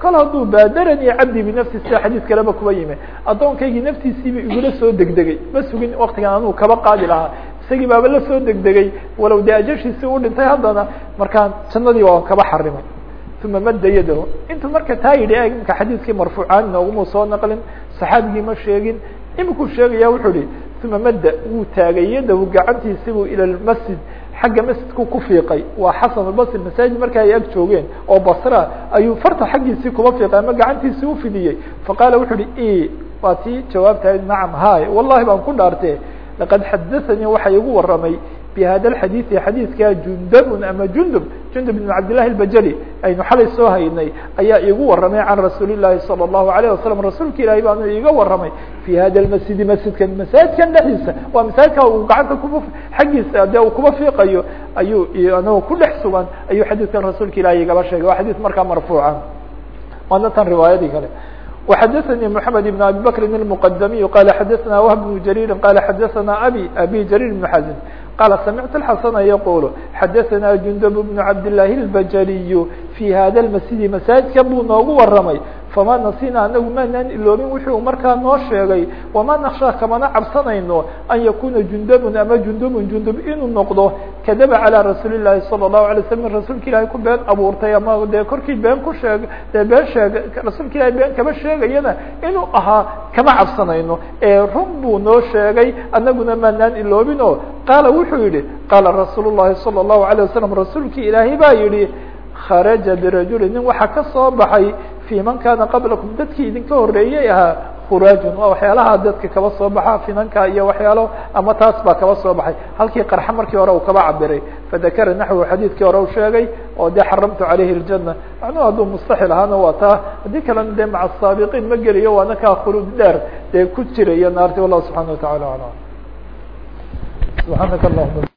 kol hadduu baadaranii cabdi binafsi sida xadiis kaleba kuba yimi addoonkaygii naftiisiiba igula soo degdegay. Ma sugin waktigan anuu kaba qaadi lahaa. Isagii baaba la soo degdegay walow dee ajashiisi u dhintay haddana markaa jannadii waa kaba xarimay uma madda yadahu intuu marka taa yidhi imka xadiiskii marfuucaan inooguma soo naqlin saxaabigii ma sheegin. Imikuu sheegaya wuxuu ihi uma madda wuu taagay yadahu gacantiisibuu ila xagga masjidku ku fiiqay. Waa xasan albasri masaajid marka ay ag joogeen oo basra ayuu farta xaggiisii kuba fiiqay ama gacantiisii ufidiyey faqaala wuxu uhi waa tii jawaabtahay nacam hay wallahi baan ku dhaarte laqad xadaثanii waxa igu waramay bhada اxadiiثi xadiidka jundabun ama jundub jundub بn cabdillahi اbajali aynu xalay soo haynay ayaa iigu waramay can rasuuli الlahi salى الlahu عalيه wasalam rasuulka ilaahi baanu iiga waramay fi hada masjidi masjidkan masaajidkan dhexdiisa waa masaajidka uu gacanta kuba xaggiisa dee uu kuba fiiqayo ayuu anagoo ku dhex sugan ayuu xadiidkan rasuulka ilahi igaba sheegay waa xadiis markaa marfuuca waana tan riwaayadii kale وxdثnي محمد بن أبي بكر المqdمي قال xdثna وهب بن جرير قال xdثna أbي أbي جرير بن حزم قال سمعت الحسن يقول xdثna جندب بن عبد اللahi البجلي في hda المسجد مساجidkan buu noogu waramay فma نasina anagu maanaan iloobin wuxuu markaa noo sheegay وma نkشhى kamana cabsanayno أن yakuna جندب ama جندب جندب inuu noqdo kadaba عalى رasuuل اللahi صلى الله عليه وسلم rasuulka ilahi ku been abuurtay ama dee korkii been ku sheeg dee been sheeg rasuulka ilahi been kama sheegayana inuu ahaa kama cabsanayno ee run buu noo sheegay anaguna maanaan iloobin oo qaala wuxuu yihi qaala rasuul الlahi salى الlahu عalيه wasalam rasuulkii ilaahi baa yihi kharaja birajuli nin waxaa ka soo baxay fii man kaana qablakum dadkii idinka horeeyey ahaa khuraajun waa waxyaalaha dadka kaba soo baxa finanka iyo waxyaalo ama taas baa kaba soo baxay. Halkii qarxa markii hore uu kaba cabiray fadakara naxwu xadiidkii hore u sheegay oo dee xaramtu caleyhi ljana macnuhu hadduu mustaxil ahaana waa taa haddii kalena dee maca asaabiqiin ma geliyo waana kaa khuluud dheer dee ku jiraya naarti wallahu subxana watacala alam subxaanaka allahuma